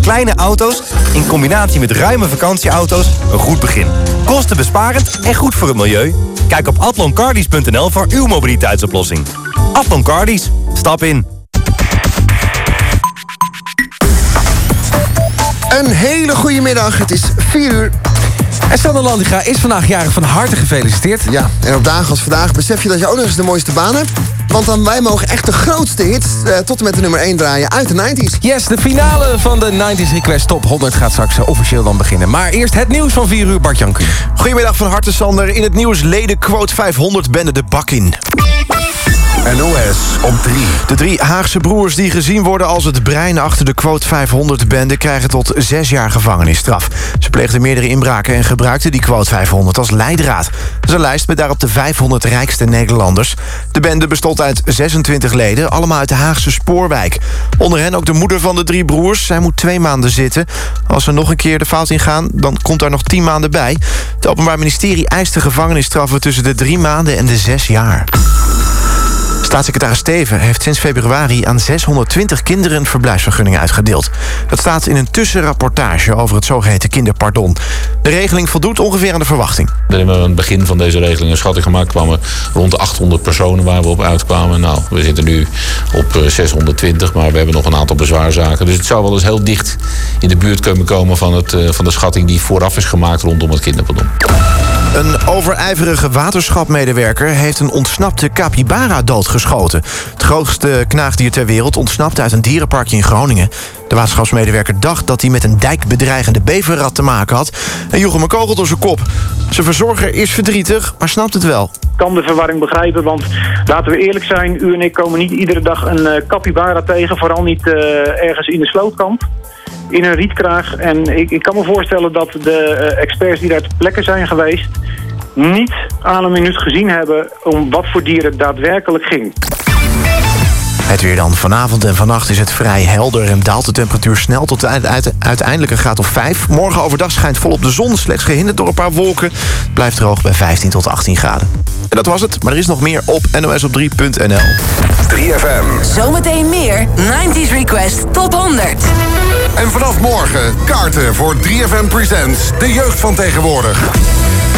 Kleine auto's in combinatie met ruime vakantieauto's een goed begin. Kostenbesparend en goed voor het milieu. Kijk op atloncardies.nl voor uw mobiliteitsoplossing. Atlon Cardies, stap in. Een hele goede middag, het is 4 uur. En Sander Landiga is vandaag jarig van harte gefeliciteerd. Ja, en op dagen als vandaag besef je dat je ook nog eens de mooiste baan hebt. Want dan wij mogen echt de grootste hits eh, tot en met de nummer 1 draaien uit de 90s. Yes, de finale van de 90s Request Top 100 gaat straks eh, officieel dan beginnen. Maar eerst het nieuws van 4 uur, Bart Janku. Goedemiddag van harte, Sander. In het nieuws leden quote 500 bende de bak in. NOS op 3. De drie Haagse broers die gezien worden als het brein achter de quote 500-bende... krijgen tot zes jaar gevangenisstraf. Ze pleegden meerdere inbraken en gebruikten die quote 500 als leidraad. Een lijst met daarop de 500 rijkste Nederlanders. De bende bestond uit 26 leden, allemaal uit de Haagse Spoorwijk. Onder hen ook de moeder van de drie broers. Zij moet twee maanden zitten. Als ze nog een keer de fout ingaan, dan komt daar nog tien maanden bij. Het Openbaar Ministerie eist de gevangenisstraffen tussen de drie maanden en de zes jaar. Staatssecretaris Steven heeft sinds februari aan 620 kinderen een verblijfsvergunning uitgedeeld. Dat staat in een tussenrapportage over het zogeheten kinderpardon. De regeling voldoet ongeveer aan de verwachting. We hebben aan het begin van deze regeling een schatting gemaakt. kwamen rond de 800 personen waar we op uitkwamen. Nou, we zitten nu op 620, maar we hebben nog een aantal bezwaarzaken. Dus het zou wel eens heel dicht in de buurt kunnen komen van, het, van de schatting die vooraf is gemaakt rondom het kinderpardon. Een overijverige waterschapmedewerker heeft een ontsnapte capybara doodgeschoten. Het grootste knaagdier ter wereld ontsnapte uit een dierenparkje in Groningen. De waterschapsmedewerker dacht dat hij met een dijkbedreigende beverrat te maken had... en joeg hem een kogel door zijn kop. Zijn verzorger is verdrietig, maar snapt het wel. kan de verwarring begrijpen, want laten we eerlijk zijn... u en ik komen niet iedere dag een uh, capybara tegen, vooral niet uh, ergens in de slootkamp in een rietkraag. En ik, ik kan me voorstellen dat de uh, experts die daar ter plekke zijn geweest... niet aan een minuut gezien hebben om wat voor dieren het daadwerkelijk ging. Het weer dan. Vanavond en vannacht is het vrij helder... en daalt de temperatuur snel tot uiteindelijk een graad of 5. Morgen overdag schijnt volop de zon, slechts gehinderd door een paar wolken. Het blijft droog bij 15 tot 18 graden. En dat was het, maar er is nog meer op nosop3.nl. 3FM. Zometeen meer 90s Request Top 100. En vanaf morgen kaarten voor 3FM Presents, de jeugd van tegenwoordig.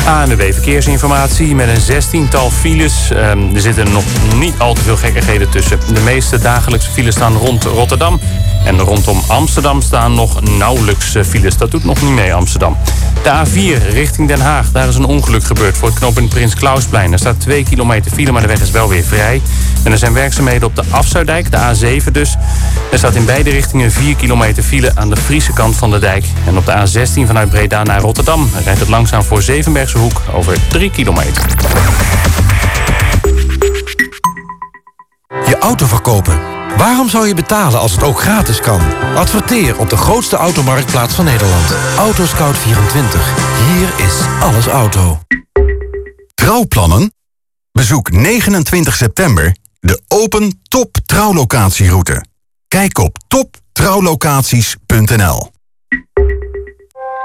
ANWB Verkeersinformatie met een zestiental files. Um, er zitten nog niet al te veel gekkigheden tussen. De meeste dagelijkse files staan rond Rotterdam. En rondom Amsterdam staan nog nauwelijks files. Dat doet nog niet mee, Amsterdam. De A4 richting Den Haag. Daar is een ongeluk gebeurd voor het knooppunt Prins Klausplein. Er staat 2 kilometer file, maar de weg is wel weer vrij. En er zijn werkzaamheden op de Afzuidijk, de A7 dus. Er staat in beide richtingen 4 kilometer file aan de Friese kant van de dijk. En op de A16 vanuit Breda naar Rotterdam rijdt het langzaam voor Zevenbergse Hoek over 3 kilometer. Je auto verkopen. Waarom zou je betalen als het ook gratis kan? Adverteer op de grootste automarktplaats van Nederland. Autoscout24. Hier is alles auto. Trouwplannen? Bezoek 29 september de Open Top Trouwlocatieroute. Kijk op toptrouwlocaties.nl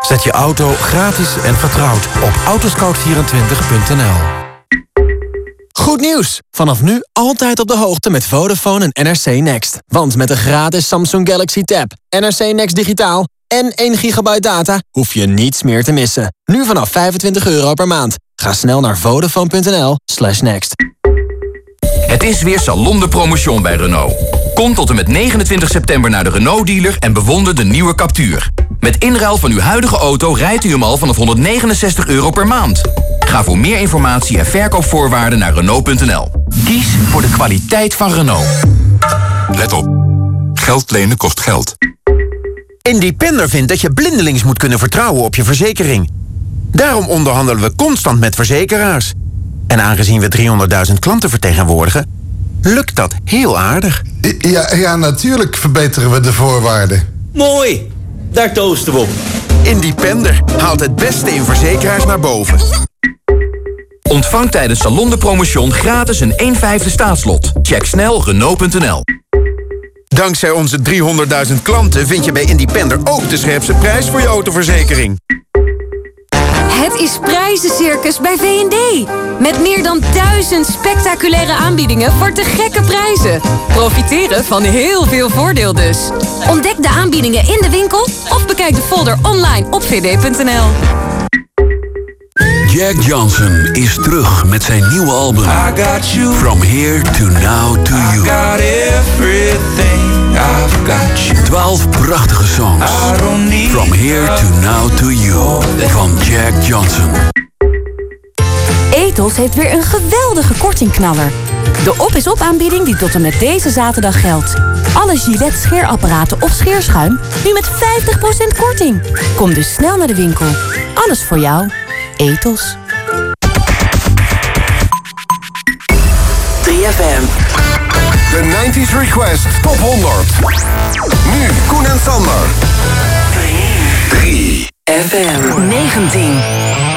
Zet je auto gratis en vertrouwd op autoscout24.nl Goed nieuws! Vanaf nu altijd op de hoogte met Vodafone en NRC Next. Want met de gratis Samsung Galaxy Tab, NRC Next Digitaal en 1 gigabyte data... hoef je niets meer te missen. Nu vanaf 25 euro per maand. Ga snel naar vodafone.nl slash next. Het is weer Salon de Promotion bij Renault. Kom tot en met 29 september naar de Renault-dealer en bewonder de nieuwe Captuur. Met inruil van uw huidige auto rijdt u hem al vanaf 169 euro per maand. Ga voor meer informatie en verkoopvoorwaarden naar Renault.nl. Kies voor de kwaliteit van Renault. Let op. Geld lenen kost geld. Independer vindt dat je blindelings moet kunnen vertrouwen op je verzekering. Daarom onderhandelen we constant met verzekeraars. En aangezien we 300.000 klanten vertegenwoordigen, lukt dat heel aardig. Ja, ja, natuurlijk verbeteren we de voorwaarden. Mooi, daar toosten we op. Independer haalt het beste in verzekeraars naar boven. Ontvang tijdens Salon de Promotion gratis een 1 vijfde staatslot. Check snel Renault.nl. Dankzij onze 300.000 klanten vind je bij Independer ook de scherpste prijs voor je autoverzekering. Het is prijzencircus bij V&D. Met meer dan duizend spectaculaire aanbiedingen voor te gekke prijzen. Profiteren van heel veel voordeel dus. Ontdek de aanbiedingen in de winkel of bekijk de folder online op vd.nl. Jack Johnson is terug met zijn nieuwe album. From Here to Now to You. Twaalf prachtige songs. From Here to Now to You. Van Jack Johnson. Ethos heeft weer een geweldige kortingknaller. De op is op aanbieding die tot en met deze zaterdag geldt. Alle Gillette scheerapparaten of scheerschuim nu met 50% korting. Kom dus snel naar de winkel. Alles voor jou. Ethos. 3FM. De 90s Request Top 100. Nu Koen en Sander. 3 FM 19.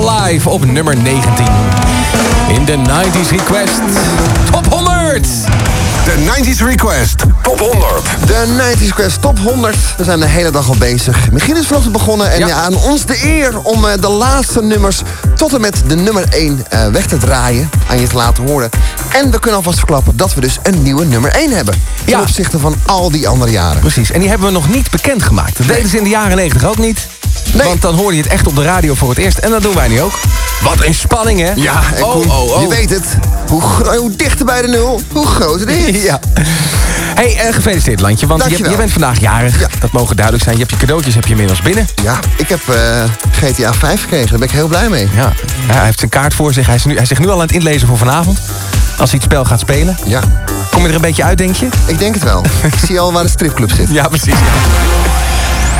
Live op nummer 19. In de 90s Request Top 100. De 90s Request Top 100. De 90s Request Top 100. We zijn de hele dag al bezig. Michiel is vanochtend begonnen. En ja. aan ons de eer om eh, de laatste nummers tot en met de nummer 1 uh, weg te draaien. Aan je te laten horen. En we kunnen alvast verklappen dat we dus een nieuwe nummer 1 hebben. Ten opzichte van al die andere jaren. Precies. En die hebben we nog niet bekendgemaakt. Dat deden ze in de jaren 90 ook niet. Nee. Want dan hoorde je het echt op de radio voor het eerst. En dat doen wij nu ook. Wat een spanning, hè? Ja, en oh, Koen, oh, oh. je weet het. Hoe, hoe dichter bij de nul, hoe groter de hit. ja. Hey, uh, gefeliciteerd landje. Want je, je, bent vandaag jarig. Ja. Dat mogen duidelijk zijn. Je hebt je cadeautjes heb je inmiddels binnen. Ja, ik heb uh, GTA 5 gekregen. Daar ben ik heel blij mee. Ja. ja hij heeft zijn kaart voor zich. Hij is, nu, hij is zich nu al aan het inlezen voor vanavond. Als hij het spel gaat spelen. Ja. Kom je er een beetje uit, denk je? Ik denk het wel. ik zie al waar de stripclub zit. Ja, precies.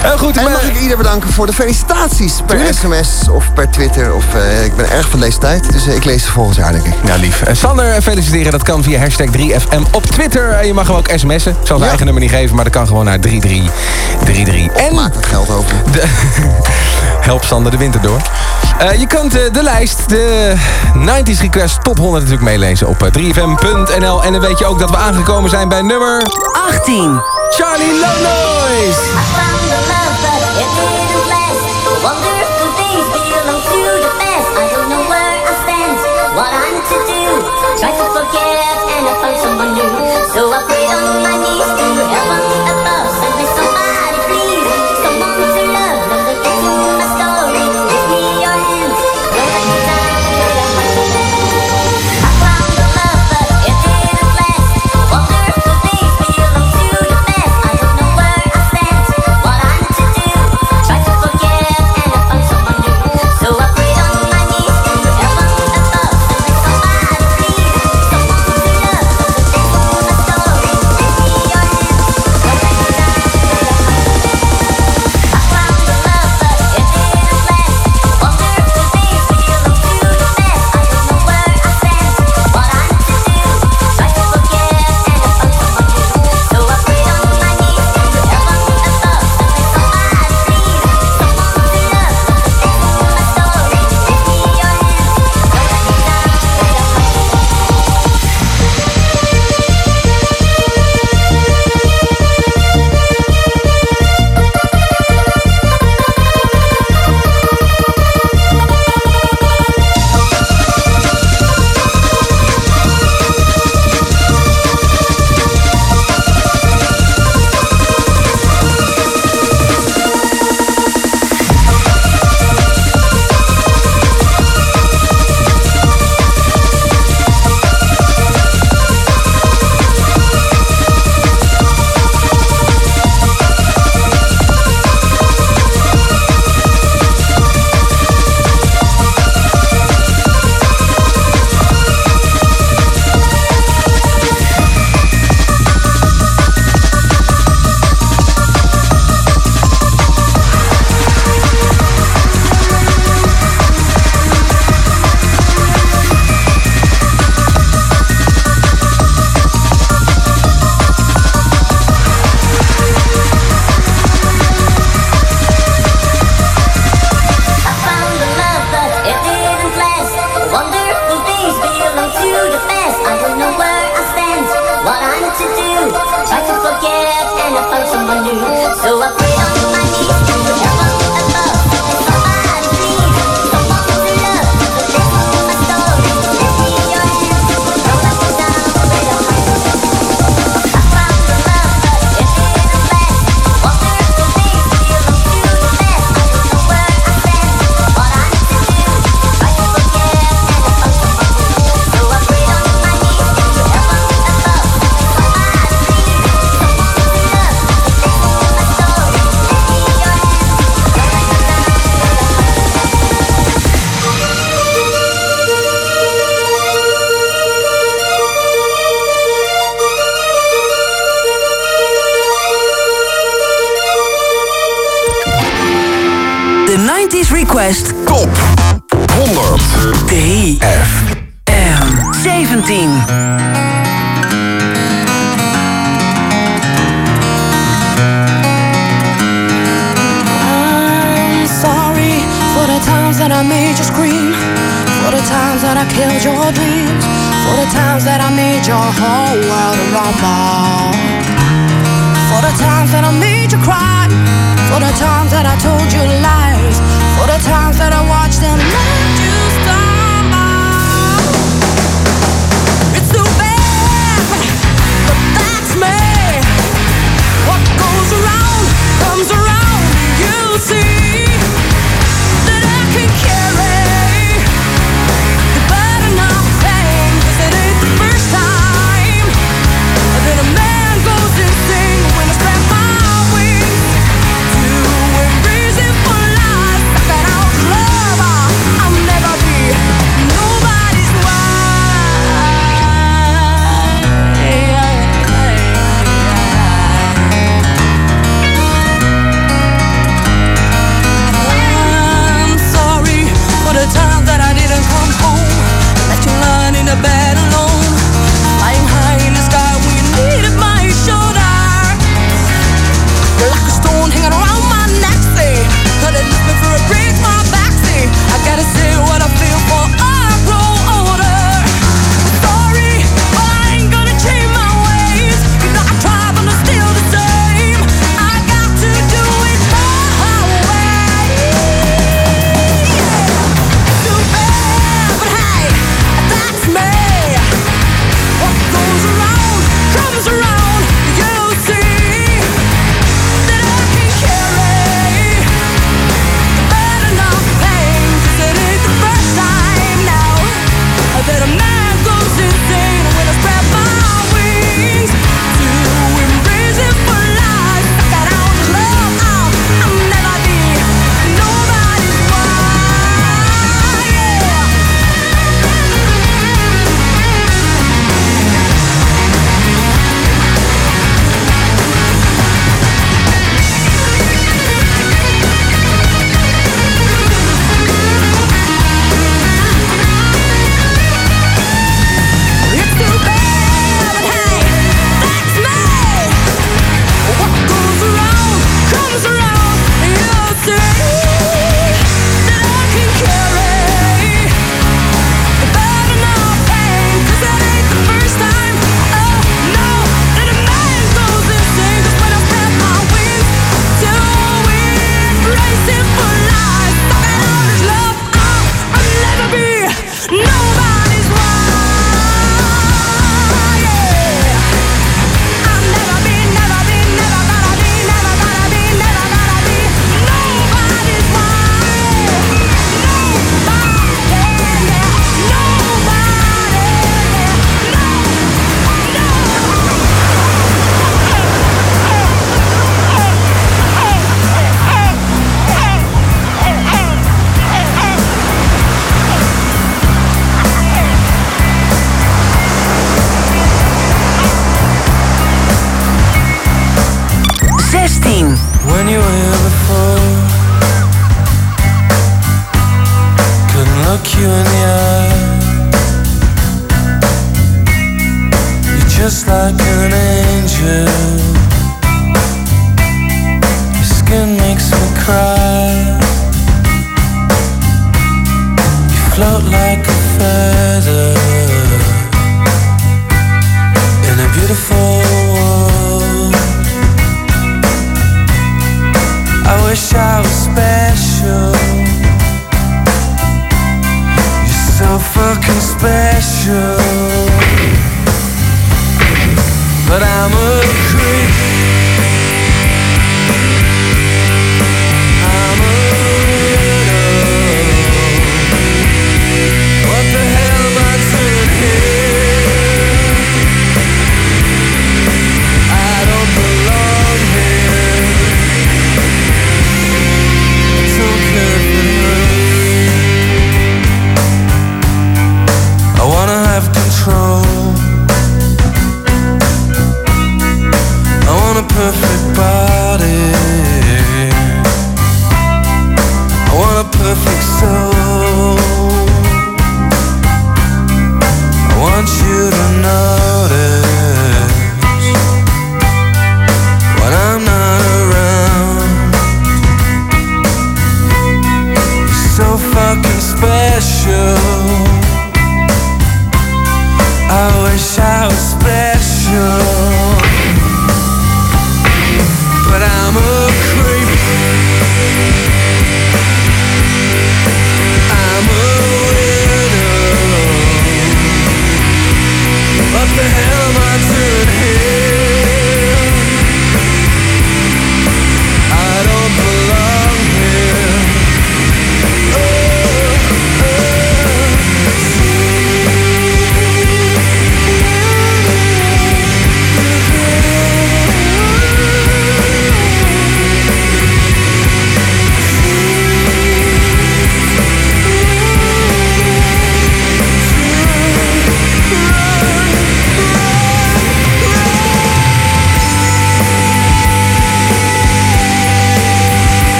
Heel goed, en mag ik ieder bedanken voor de felicitaties per Tuurlijk. sms of per Twitter. Of, uh, ik ben erg van deze tijd, dus uh, ik lees ze volgend jaar, denk ik. Ja, lief. Uh, Sander, feliciteren, dat kan via hashtag 3FM op Twitter. je mag hem ook sms'en. Ik zal zijn ja. eigen nummer niet geven, maar dat kan gewoon naar 3333. Of en maak het geld over. De, help Sander de winter door. je kunt de lijst, de 90s Request Top 100 natuurlijk meelezen op 3fm.nl. En dan weet je ook dat we aangekomen zijn bij nummer... 18. Charlie but. Wonderful belong to the. I don't know where I stand, what I'm to do. Try to forget and I find someone new. So I.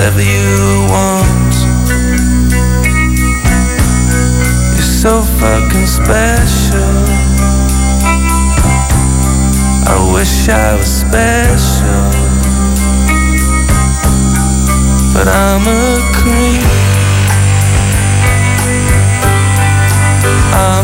whatever you want. You're so fucking special. I wish I was special, but I'm a creep. I'm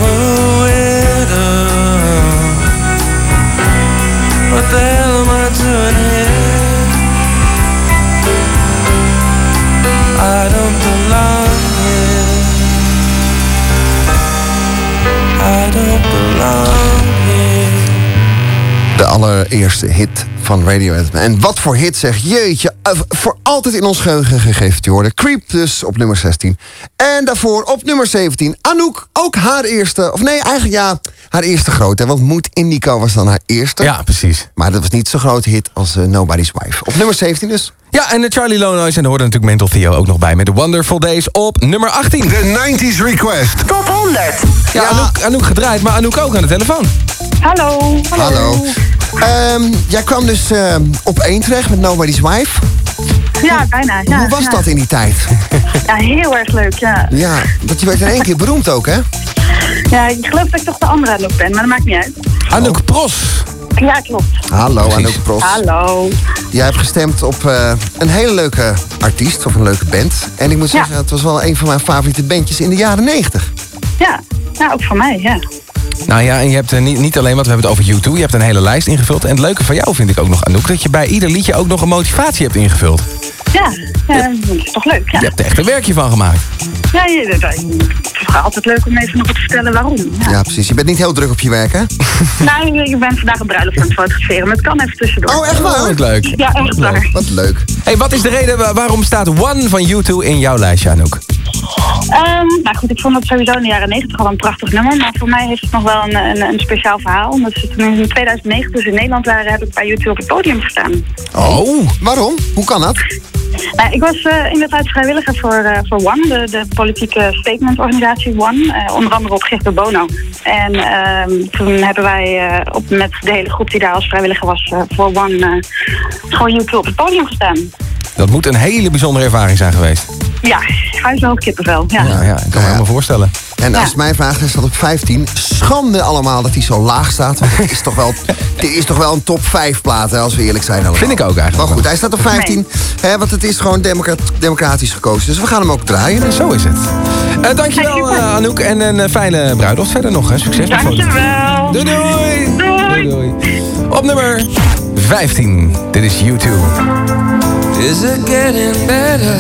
De allereerste hit van Radiohead. En wat voor hit zeg, jeetje. eh, voor altijd in ons geheugen gegeven te worden. Creep dus op nummer 16. En daarvoor op nummer 17 Anouk. Ook haar eerste, of nee, eigenlijk ja, haar eerste grote. Want Moed Indico was dan haar eerste. Ja, precies. Maar dat was niet zo'n grote hit als eh, Nobody's Wife. Op nummer 17 dus. Ja, en de Charlie Lonois en er hoorde natuurlijk Mental Theo ook nog bij... met de Wonderful Days op nummer 18. De 90s Request. Top 100. Ja, Anouk, Anouk gedraaid, maar Anouk ook aan de telefoon. Hallo. Hallo. Ehm, jij kwam dus ehm, op één terecht met Nobody's Wife. Ja, bijna. Ja, Hoe was ja. dat in die tijd? Ja, heel erg leuk, ja. Ja, dat je werd in één keer beroemd ook, hè? Ja, ik geloof dat ik toch de andere Anouk ben, maar dat maakt niet uit. Anouk Pros. Ja, klopt. Hallo, Anouk Pros. Hallo. Jij hebt gestemd op eh, een hele leuke artiest of een leuke band. En ik moet Ja. zeggen, het was wel een van mijn favoriete bandjes in de jaren 90. Ja, ja ook voor mij, ja. Nou ja, en je hebt eh, niet, niet alleen, want we hebben het over U2... je hebt een hele lijst ingevuld. En het leuke van jou vind ik ook nog, Anouk... dat je bij ieder liedje ook nog een motivatie hebt ingevuld. Ja, ja dat is toch leuk, ja. Je hebt er echt een werkje van gemaakt. Ja, je, dat- het is toch altijd leuk om even nog wat te vertellen waarom. Ja. Ja, precies. Je bent niet heel druk op je werk, hè? Nou, ik ben vandaag een bruiloft aan het fotograferen, maar het kan even tussendoor. Oh, echt waar? Wat leuk. Ja, echt waar. Wat leuk. hey, wat is de reden wa- waarom staat One van U2 in jouw lijstje, Anouk? Ehm, nou goed, ik vond het sowieso in de jaren 90 al een prachtig nummer. Maar voor mij heeft het nog wel een, een, een speciaal verhaal. Omdat ze toen in 2009, dus in Nederland waren, heb ik bij YouTube op het podium gestaan. Oh, waarom? Hoe kan dat? Nou, ik was eh, inderdaad vrijwilliger voor, eh, voor One, de, de politieke statementorganisatie One. eh, onder andere op Gert Bono. En ehm, toen hebben wij eh, op, met de hele groep die daar als vrijwilliger was eh, voor One, eh gewoon YouTube op het podium gestaan. Dat moet een hele bijzondere ervaring zijn geweest. Ja, huishoog kippenvel. Ja. Ja, ja ik kan me helemaal voorstellen. En als Ja. mijn vraag is dat op 15. Schande allemaal dat hij zo laag staat. Want het is toch wel, dit is toch wel een top 5 plaat, hè, als we eerlijk zijn. allemaal. Vind ik ook eigenlijk Maar goed, hij staat op 15. Hè, want het is gewoon democra- democratisch gekozen. Dus we gaan hem ook draaien. Zo is het. Eh, dankjewel, eh, Anouk. En een eh, fijne bruiloft verder nog. Hè. Succes. Dankjewel. Doei doei. Doei. doei. Op nummer 15. Dit is U2. Is it getting better?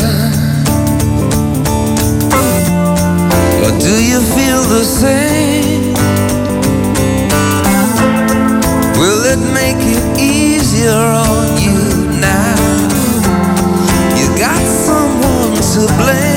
Or do you feel the same? Will it make it easier on you now? You got someone to blame.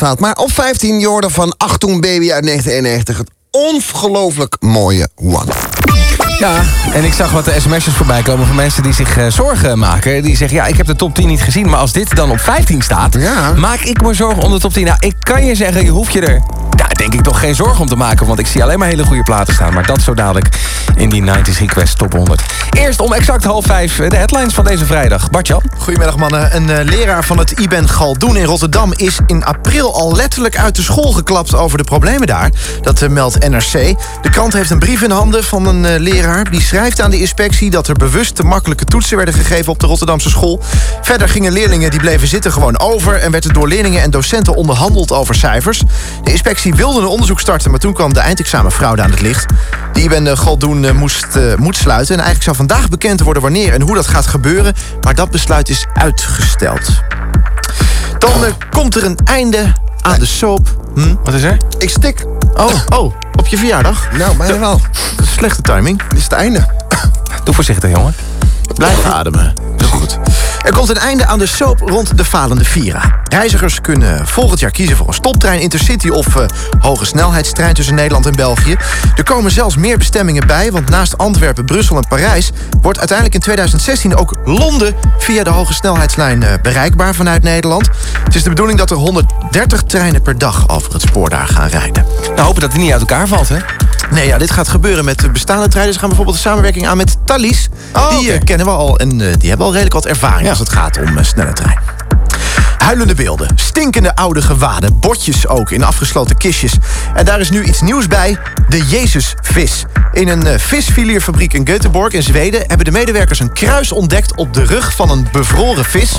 Staat. Maar op 15 Jordan van Achtung Baby uit 1991. Het ongelooflijk mooie One. Ja, en ik zag wat de sms'jes voorbij komen van mensen die zich eh, zorgen maken. Die zeggen, ja, ik heb de top 10 niet gezien, maar als dit dan op 15 staat... maak ik me zorgen om de top 10. Nou, ik kan je zeggen, je hoeft je er... Daar denk ik toch geen zorgen om te maken, want ik zie alleen maar hele goede platen staan. Maar dat zo dadelijk in die 90s Request Top 100. Eerst om exact half vijf eh, de headlines van deze vrijdag. Bartjan? Goedemiddag mannen. Een eh, leraar van het IBEN Galdoen in Rotterdam... is in april al letterlijk uit de school geklapt over de problemen daar. Dat eh, meldt NRC. De krant heeft een brief in handen van een leraar. Die schrijft aan de inspectie dat er bewust te makkelijke toetsen werden gegeven... op de Rotterdamse school. Verder gingen leerlingen die bleven zitten gewoon over... en werd er door leerlingen en docenten onderhandeld over cijfers. De inspectie wilde een onderzoek starten... maar toen kwam de eindexamenfraude aan het licht. De IBEN eh, Galdoen eh, moest, eh, moet sluiten. En eigenlijk zou vandaag bekend worden wanneer en hoe dat gaat gebeuren. Maar dat besluit is uitgesteld. Dan komt er een einde aan de soap. Hm? Wat is er? Ik stik. Oh, oh, op je verjaardag? Nou, bijna wel. Slechte timing. Dit is het einde. Doe voorzichtig, jongen. Blijf ademen. Dat is goed. Er komt een einde aan de soap rond de falende Vira. Reizigers kunnen volgend jaar kiezen voor een stoptrein, intercity of eh, hoge snelheidstrein tussen Nederland en België. Er komen zelfs meer bestemmingen bij, want naast Antwerpen, Brussel en Parijs wordt uiteindelijk in 2016 ook Londen via de hoge snelheidslijn eh, bereikbaar vanuit Nederland. Het is de bedoeling dat er 130 treinen per dag over het spoor daar gaan rijden. Nou, hopen dat het niet uit elkaar valt, hè? Nee, ja, dit gaat gebeuren met de bestaande treinen. Ze gaan bijvoorbeeld een samenwerking aan met Thalys. die eh, kennen we al en eh, die hebben al redelijk wat ervaring als het gaat om eh, snelle trein. Huilende beelden, stinkende oude gewaden, bordjes ook in afgesloten kistjes. En daar is nu iets nieuws bij, de Jezusvis. In een eh, visfilierfabriek in Göteborg in Zweden... hebben de medewerkers een kruis ontdekt op de rug van een bevroren vis.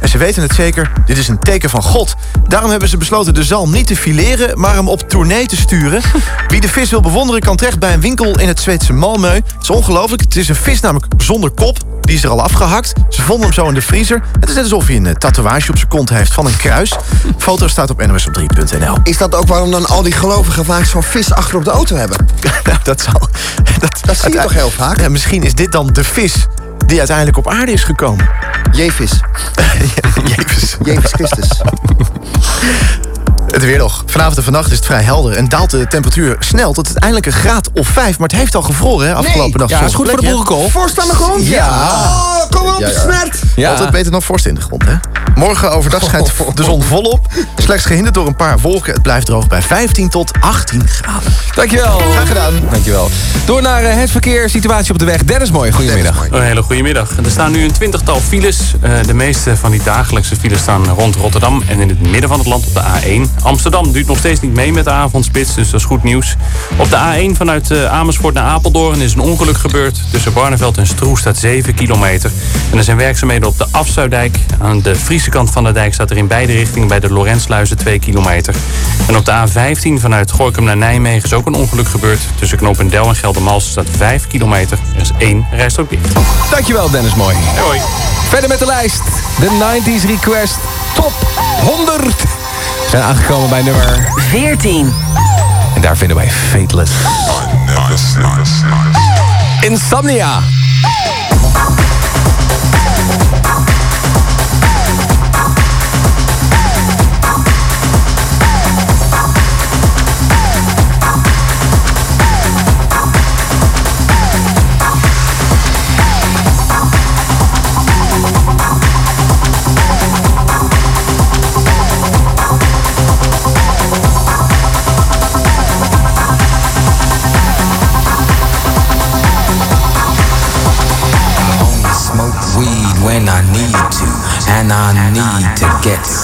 En ze weten het zeker, dit is een teken van God. Daarom hebben ze besloten de zalm niet te fileren... maar hem op tournee te sturen. Wie de vis wil bewonderen kan terecht bij een winkel in het Zweedse Malmö. Het is ongelooflijk, het is een vis namelijk zonder kop. Die is er al afgehakt. Ze vonden hem zo in de vriezer. Het is net alsof hij een eh, tatoeage op zijn kont heeft van een kruis. Foto staat op nsop3.nl. Is dat ook waarom dan al die gelovigen vaak zo'n vis achter op de auto hebben? dat zal... Dat, dat zie je toch heel vaak? Ja, misschien is dit dan de vis die uiteindelijk op aarde is gekomen. Jevis. Jezus. Jezus Christus. Het weer nog. Vanavond en vannacht is het vrij helder en daalt de temperatuur snel tot uiteindelijk een graad of vijf. Maar het heeft al gevroren hè, afgelopen nacht. Ja, is goed voor de boerenkool. Vorst aan de grond? Ja. Oh, kom op, Ja, ja. snert. Ja. Altijd beter dan vorst in de grond, hè? Morgen overdag schijnt de zon volop. Slechts gehinderd door een paar wolken. Het blijft droog bij 15 tot 18 graden. Dankjewel. Graag gedaan. Dankjewel. Door naar eh, het verkeer, situatie op de weg. Dennis Mooi, goedemiddag. Een hele goede middag. Er staan nu een twintigtal files. Eh, de meeste van die dagelijkse files staan rond Rotterdam en in het midden van het land op de A1. Amsterdam duurt nog steeds niet mee met de avondspits, dus dat is goed nieuws. Op de A1 vanuit eh, Amersfoort naar Apeldoorn is een ongeluk gebeurd. Tussen Barneveld en Stroe staat 7 kilometer. En er zijn werkzaamheden op de Afzuidijk. Aan de Friese kant van de dijk staat er in beide richtingen bij de Lorenzluizen 2 kilometer. En op de A15 vanuit Gorkum naar Nijmegen is ook een ongeluk gebeurd. Tussen Knopendel en Geldermalsen staat 5 kilometer. Er is één rijstrook dicht. Dankjewel, Dennis Mooi. Hoi. Verder met de lijst. De 90s Request Top 100. We zijn aangekomen bij nummer 14. En daar vinden wij Fateless. Insomnia.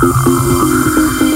Thank you.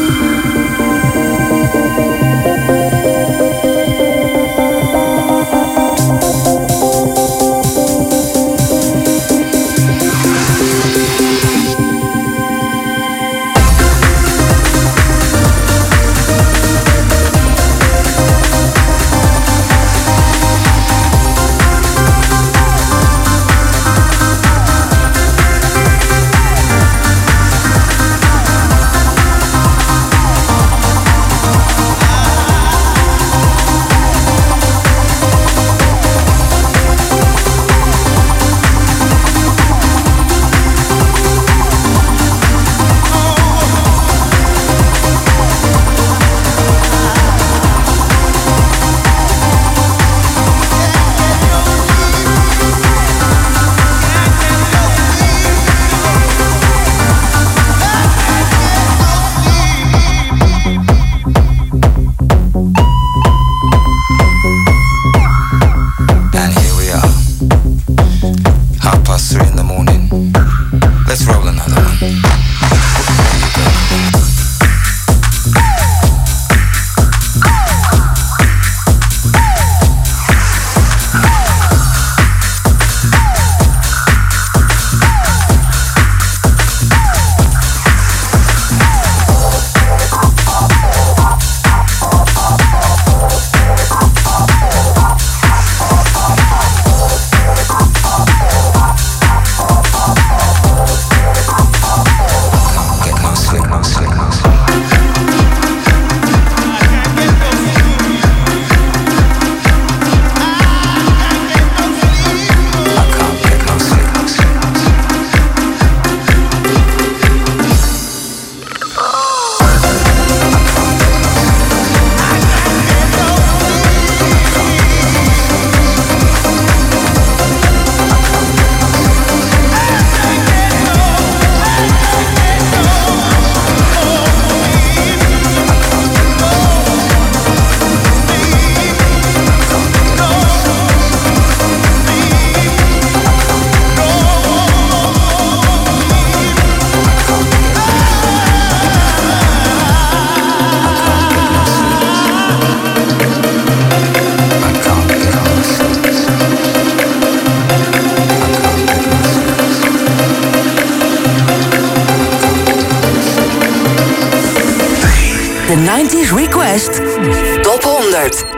Top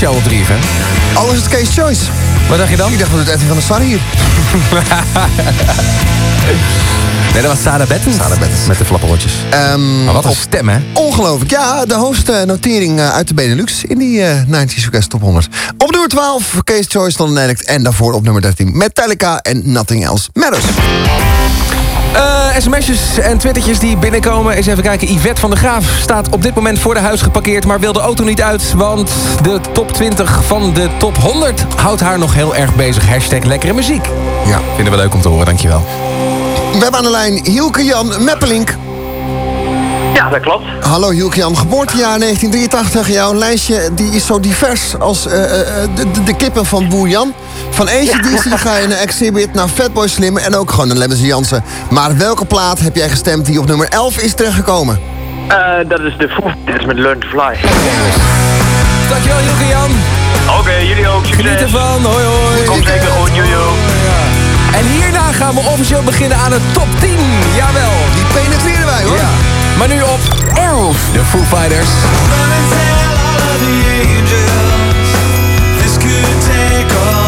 de ochtendshow op 3FM. Oh, is het Case Choice? Wat dacht je dan? Ik dacht dat het Edwin van der Sar hier. Nee, dat was Sarah Bettens. Sarah Bettens. Met de flapperotjes. Ehm, Maar wat een op- stem, hè? Ongelooflijk. Ja, de hoogste notering eh, uit de Benelux in die eh 90s Request Top 100. Op nummer 12, Case Choice, London Addict. En daarvoor op nummer 13, Metallica en Nothing Else Matters. Eh, sms'jes en twittertjes die binnenkomen. Eens even kijken. Yvette van der Graaf staat op dit moment voor de huis geparkeerd... maar wil de auto niet uit, want de top 20 van de top 100... houdt haar nog heel erg bezig. Hashtag lekkere muziek. Ja. Vinden we leuk om te horen, dankjewel. We hebben aan de lijn Hielke Jan Meppelink. Ja, dat klopt. Hallo Hielke Jan, geboortejaar 1983. Jouw lijstje die is zo divers als eh, eh, de, de, de kippen van Boer Jan. Van ACDC ga je naar Exhibit, naar Fatboy Slim en ook gewoon naar Lemmens Jansen. Maar welke plaat heb jij gestemd die op nummer 11 is terechtgekomen? Eh, dat is de Foo Fighters met Learn to Fly. Dankjewel Jan. Oké, jullie ook. Succes. Geniet ervan. Hoi hoi. Komt zeker goed, jojo. En hierna gaan we officieel beginnen aan de top 10. Jawel. Die penetreren wij hoor. Ja. Maar nu op 11. De Foo Fighters. This could take all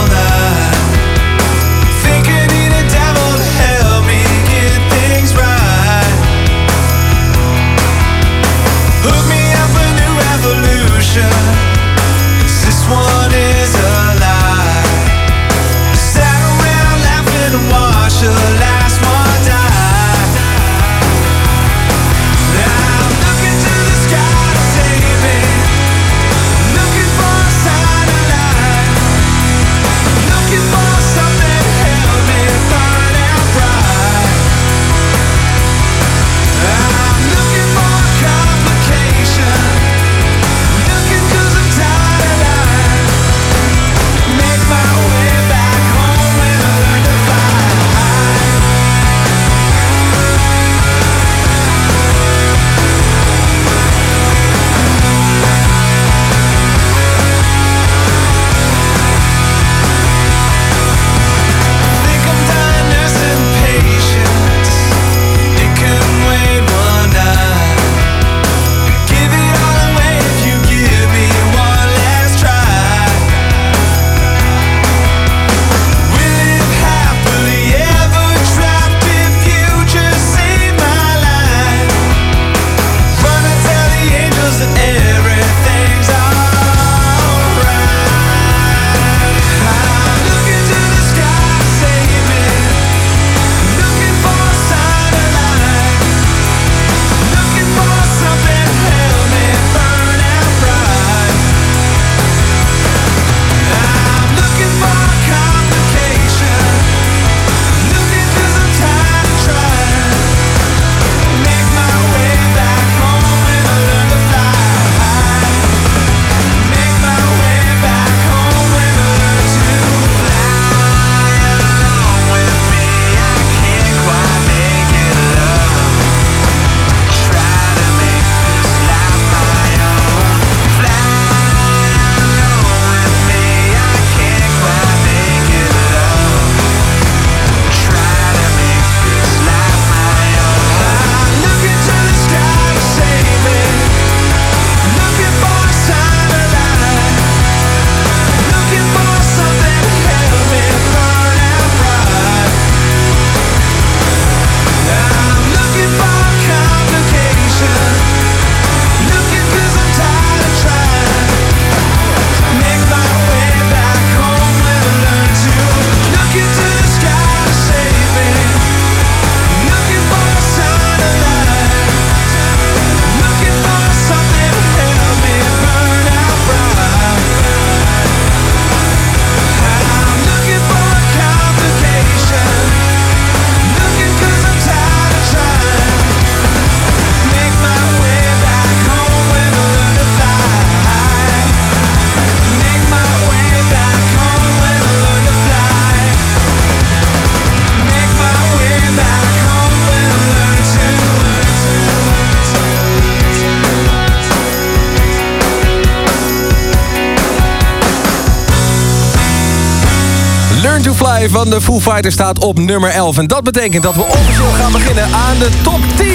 Fly van de Foo Fighters staat op nummer 11. En dat betekent dat we officieel gaan beginnen aan de top 10.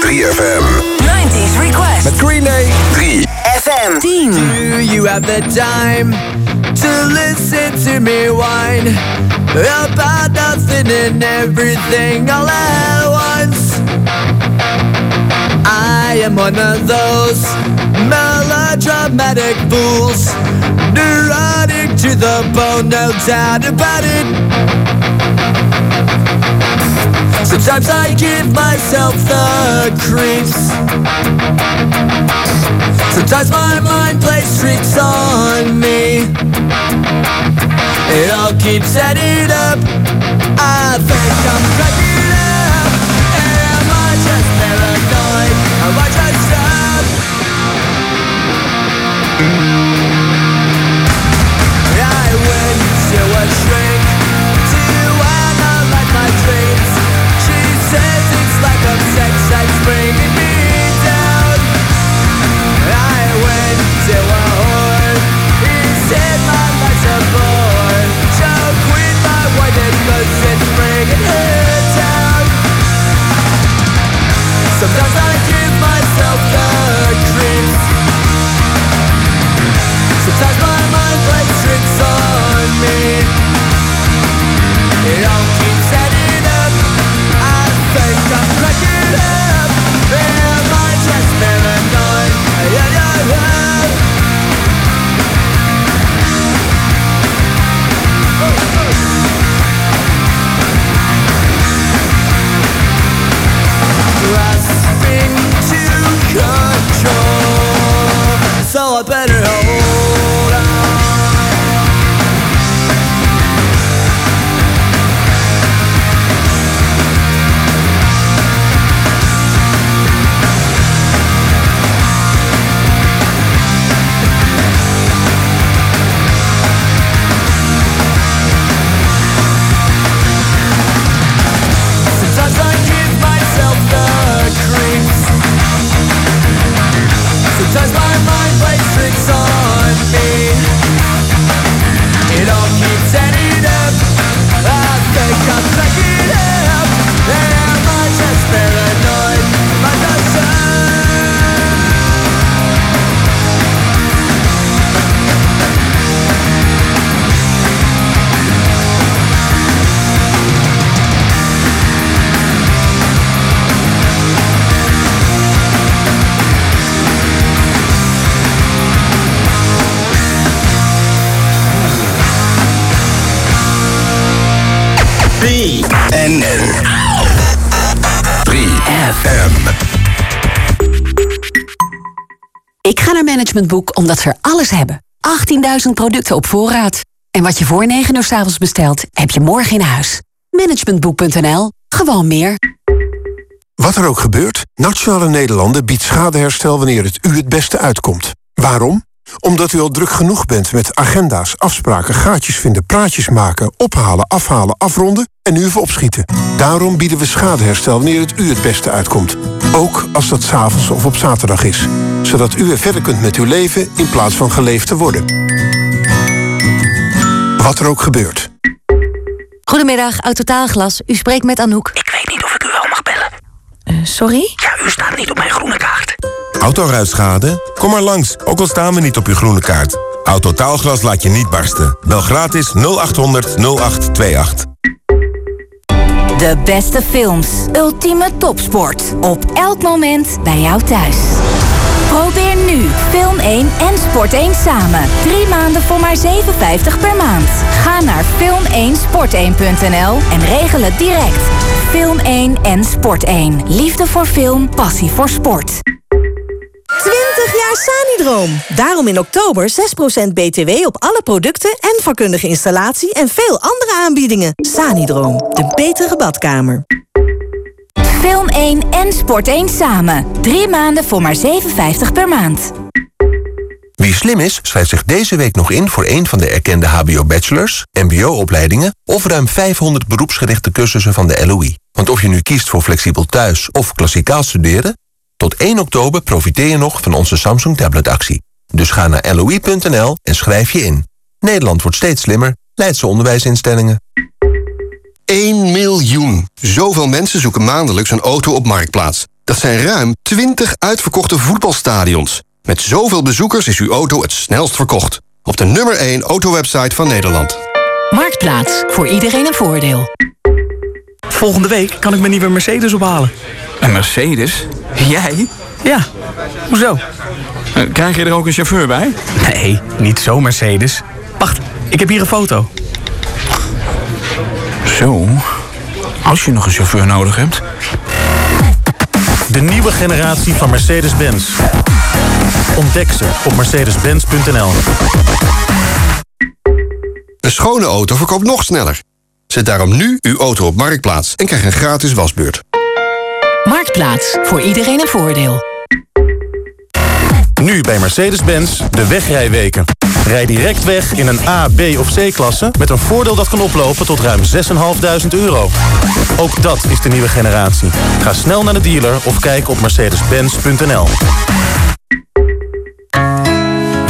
3FM. 90 80s Request. Met Green Day. 3. FM 10. Do you have the time to listen to me whine about nothing and everything all at once? I am one of those melodramatic fools, neurotic to the bone, no doubt about it. Sometimes I give myself the creeps. Sometimes my mind plays tricks on me. It all keeps adding up. I think I'm cracking Sometimes I give myself the creeps. Sometimes my mind plays tricks on me. It all ga naar Management Boek omdat ze alles hebben. 18.000 producten op voorraad. En wat je voor 9 uur s avonds bestelt, heb je morgen in huis. Managementboek.nl. Gewoon meer. Wat er ook gebeurt, Nationale Nederlanden biedt schadeherstel wanneer het u het beste uitkomt. Waarom? Omdat u al druk genoeg bent met agenda's, afspraken, gaatjes vinden, praatjes maken, ophalen, afhalen, afronden en nu even opschieten. Daarom bieden we schadeherstel wanneer het u het beste uitkomt. Ook als dat s'avonds of op zaterdag is. Zodat u weer verder kunt met uw leven in plaats van geleefd te worden. Wat er ook gebeurt. Goedemiddag, Autotaalglas. U spreekt met Anouk. Ik weet niet of ik u wel mag bellen. sorry? Ja, u staat niet op mijn groene kaart. Autoruitschade? Kom maar langs, ook al staan we niet op uw groene kaart. Autotaalglas laat je niet barsten. Bel gratis 0800 0828. De beste films. Ultieme topsport. Op elk moment bij jou thuis. Probeer nu Film 1 en Sport 1 samen. Drie maanden voor maar 7,50 per maand. Ga naar film1sport1.nl en regel het direct. Film 1 en Sport 1. Liefde voor film, passie voor sport. 20 jaar Sanidroom. Daarom in oktober 6% BTW op alle producten en vakkundige installatie en veel andere aanbiedingen. Sanidroom, de betere badkamer. Film 1 en Sport 1 samen. Drie maanden voor maar 7,50 per maand. Wie slim is, schrijft zich deze week nog in voor een van de erkende HBO-bachelors, MBO-opleidingen of ruim 500 beroepsgerichte cursussen van de LOE. Want of je nu kiest voor flexibel thuis of klassikaal studeren, tot 1 oktober profiteer je nog van onze Samsung Tablet actie. Dus ga naar loi.nl en schrijf je in. Nederland wordt steeds slimmer. Leidse onderwijsinstellingen. 1 miljoen. Zoveel mensen zoeken maandelijks een auto op Marktplaats. Dat zijn ruim 20 uitverkochte voetbalstadions. Met zoveel bezoekers is uw auto het snelst verkocht. Op de nummer 1 autowebsite van Nederland. Marktplaats. Voor iedereen een voordeel. Volgende week kan ik mijn nieuwe Mercedes ophalen. Een Mercedes? Jij? Ja. Hoezo? Eh, Krijg je er ook een chauffeur bij? Nee, niet zo Mercedes. Wacht, ik heb hier een foto. Zo. Als je nog een chauffeur nodig hebt. De nieuwe generatie van Mercedes-Benz. Ontdek ze op mercedes-benz.nl. Een schone auto verkoopt nog sneller. Zet daarom nu uw auto op Marktplaats en krijg een gratis wasbeurt. Marktplaats. Voor iedereen een voordeel. Nu bij Mercedes-Benz de wegrijweken. Rij direct weg in een A, B of C-klasse met een voordeel dat kan oplopen tot ruim 6.500 euro. Ook dat is de nieuwe generatie. Ga snel naar de dealer of kijk op mercedes-benz.nl.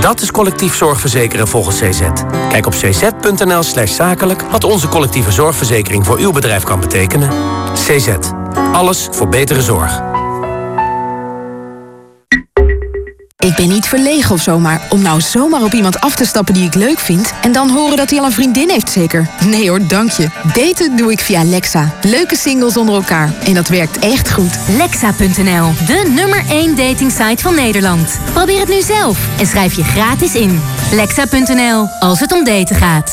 Dat is collectief zorgverzekeren volgens CZ. Kijk op cz.nl slash zakelijk wat onze collectieve zorgverzekering voor uw bedrijf kan betekenen. CZ. Alles voor betere zorg. Ik ben niet verlegen of zo, maar om nou zomaar op iemand af te stappen die ik leuk vind... en dan horen dat hij al een vriendin heeft zeker? Nee hoor, dank je. Daten doe ik via Lexa. Leuke singles onder elkaar. En dat werkt echt goed. Lexa.nl, de nummer 1 datingsite van Nederland. Probeer het nu zelf en schrijf je gratis in. Lexa.nl, als het om daten gaat.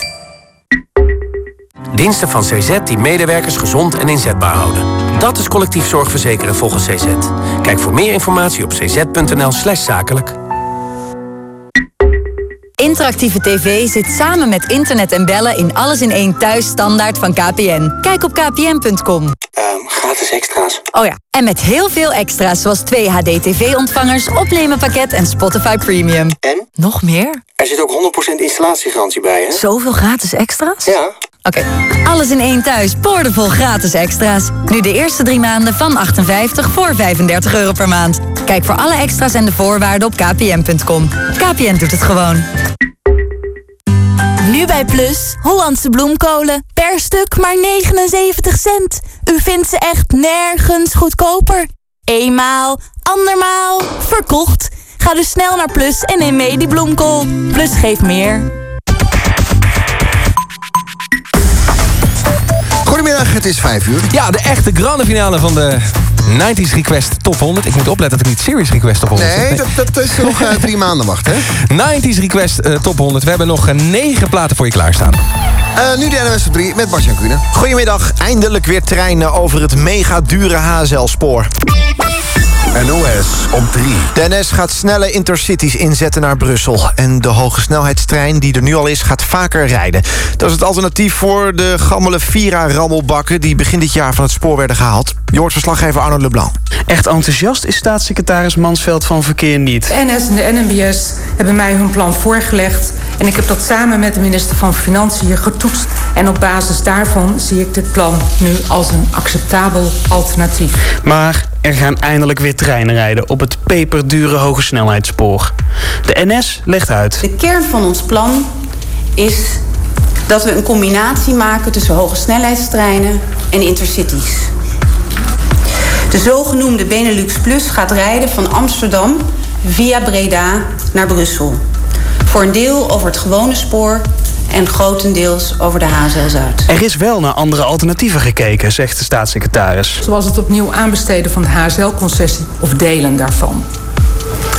Diensten van CZ die medewerkers gezond en inzetbaar houden. Dat is collectief zorgverzekeren volgens CZ. Kijk voor meer informatie op cz.nl slash zakelijk. Interactieve tv zit samen met internet en bellen in alles in één thuis standaard van KPN. Kijk op kpn.com. gratis extra's. Oh ja, en met heel veel extra's zoals 2 HD-TV-ontvangers, opnemenpakket en Spotify Premium. En? Nog meer? Er zit ook 100% installatiegarantie bij, hè? Zoveel gratis extra's? Ja. Oké, alles in één thuis, boordevol gratis extra's. Nu de eerste drie maanden van 58 voor 35 euro per maand. Kijk voor alle extra's en de voorwaarden op kpn.com. KPN doet het gewoon. Nu bij Plus, Hollandse bloemkolen. Per stuk maar 79 cent. U vindt ze echt nergens goedkoper. Eenmaal, andermaal, verkocht. Ga dus snel naar Plus en neem mee die bloemkool. Plus geeft meer. Goedemiddag, het is 5 uur. Ja, de echte grande finale van de 90s Request Top 100. Ik moet opletten dat ik niet Serious Request Top 100 Nee, zeg. dat, dat is nog eh, drie maanden wachten. hè? 90s Request eh, Top 100. We hebben nog eh, negen platen voor je klaarstaan. Eh, nu de NWS op 3 met Basjan Kuhne. Goedemiddag, eindelijk weer treinen over het mega dure HSL-spoor. NOS op 3. De NS gaat snelle intercities inzetten naar Brussel. En de hoge snelheidstrein die er nu al is, gaat vaker rijden. Dat is het alternatief voor de gammele Vira-rammelbakken... die begin dit jaar van het spoor werden gehaald. Je hoort verslaggever Arno Leblanc. Echt enthousiast is staatssecretaris Mansveld van Verkeer niet. De NS en de NMBS hebben mij hun plan voorgelegd. En ik heb dat samen met de minister van Financiën getoetst. En op basis daarvan zie ik dit plan nu als een acceptabel alternatief. Maar er gaan eindelijk weer treinen rijden op het peperdure hoge snelheidsspoor. De NS legt uit. De kern van ons plan is dat we een combinatie maken tussen hoge snelheidstreinen en intercities. De zogenoemde Benelux Plus gaat rijden van Amsterdam via Breda naar Brussel. Voor een deel over het gewone spoor en grotendeels over de HZL Zuid. Er is wel naar andere alternatieven gekeken, zegt de staatssecretaris. Zoals het opnieuw aanbesteden van de HSL-concessie of delen daarvan.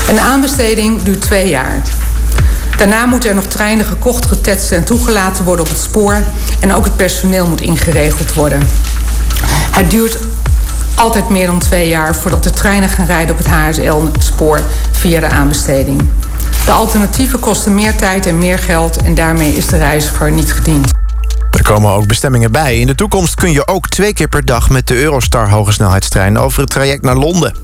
Een aanbesteding duurt twee jaar. Daarna moeten er nog treinen gekocht, getest en toegelaten worden op het spoor. En ook het personeel moet ingeregeld worden. Het duurt altijd meer dan twee jaar voordat de treinen gaan rijden op het HSL-spoor via de aanbesteding. De alternatieven kosten meer tijd en meer geld en daarmee is de reiziger niet gediend. Er komen ook bestemmingen bij. In de toekomst kun je ook twee keer per dag met de Eurostar hogesnelheidstrein over het traject naar Londen.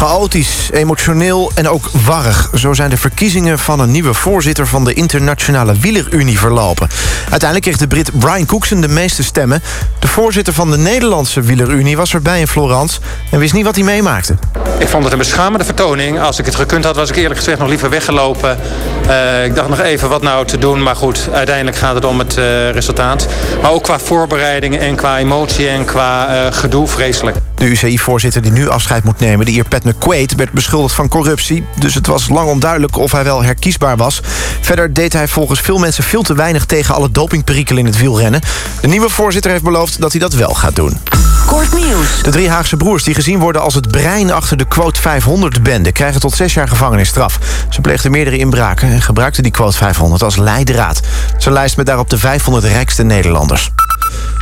Chaotisch, emotioneel en ook warrig. Zo zijn de verkiezingen van een nieuwe voorzitter... van de Internationale Wielerunie verlopen. Uiteindelijk kreeg de Brit Brian Cookson de meeste stemmen. De voorzitter van de Nederlandse Wielerunie was erbij in Florence... en wist niet wat hij meemaakte. Ik vond het een beschamende vertoning. Als ik het gekund had, was ik eerlijk gezegd nog liever weggelopen. Uh, ik dacht nog even wat nou te doen. Maar goed, uiteindelijk gaat het om het uh, resultaat. Maar ook qua voorbereidingen en qua emotie en qua uh, gedoe vreselijk. De UCI-voorzitter die nu afscheid moet nemen, de heer Pat McQuaid... werd beschuldigd van corruptie, dus het was lang onduidelijk of hij wel herkiesbaar was. Verder deed hij volgens veel mensen veel te weinig... tegen alle dopingperikelen in het wielrennen. De nieuwe voorzitter heeft beloofd dat hij dat wel gaat doen. Kort nieuws. De drie Haagse broers die gezien worden als het brein achter de quote 500-bende... krijgen tot zes jaar gevangenisstraf. Ze pleegden meerdere inbraken en gebruikten die quote 500 als leidraad. Ze lijst met daarop de 500 rijkste Nederlanders.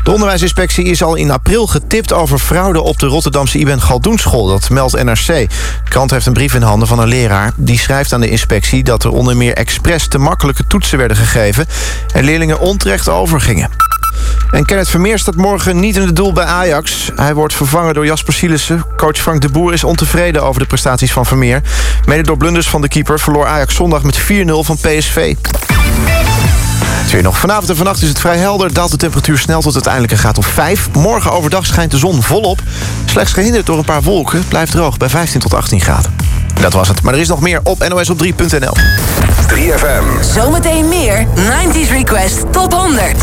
De onderwijsinspectie is al in april getipt over fraude op de Rotterdamse Iben Galdoenschool. Dat meldt NRC. De krant heeft een brief in handen van een leraar. Die schrijft aan de inspectie dat er onder meer expres te makkelijke toetsen werden gegeven... en leerlingen onterecht overgingen. En Kenneth Vermeer staat morgen niet in het doel bij Ajax. Hij wordt vervangen door Jasper Sielissen. Coach Frank de Boer is ontevreden over de prestaties van Vermeer. Mede door blunders van de keeper verloor Ajax zondag met 4-0 van PSV. Het weer nog. Vanavond en vannacht is het vrij helder. Daalt de temperatuur snel tot uiteindelijk een graad of 5. Morgen overdag schijnt de zon volop. Slechts gehinderd door een paar wolken. Blijft droog bij 15 tot 18 graden. Dat was het. Maar er is nog meer op nosop3.nl. 3FM. Zometeen meer 90s Request Top 100.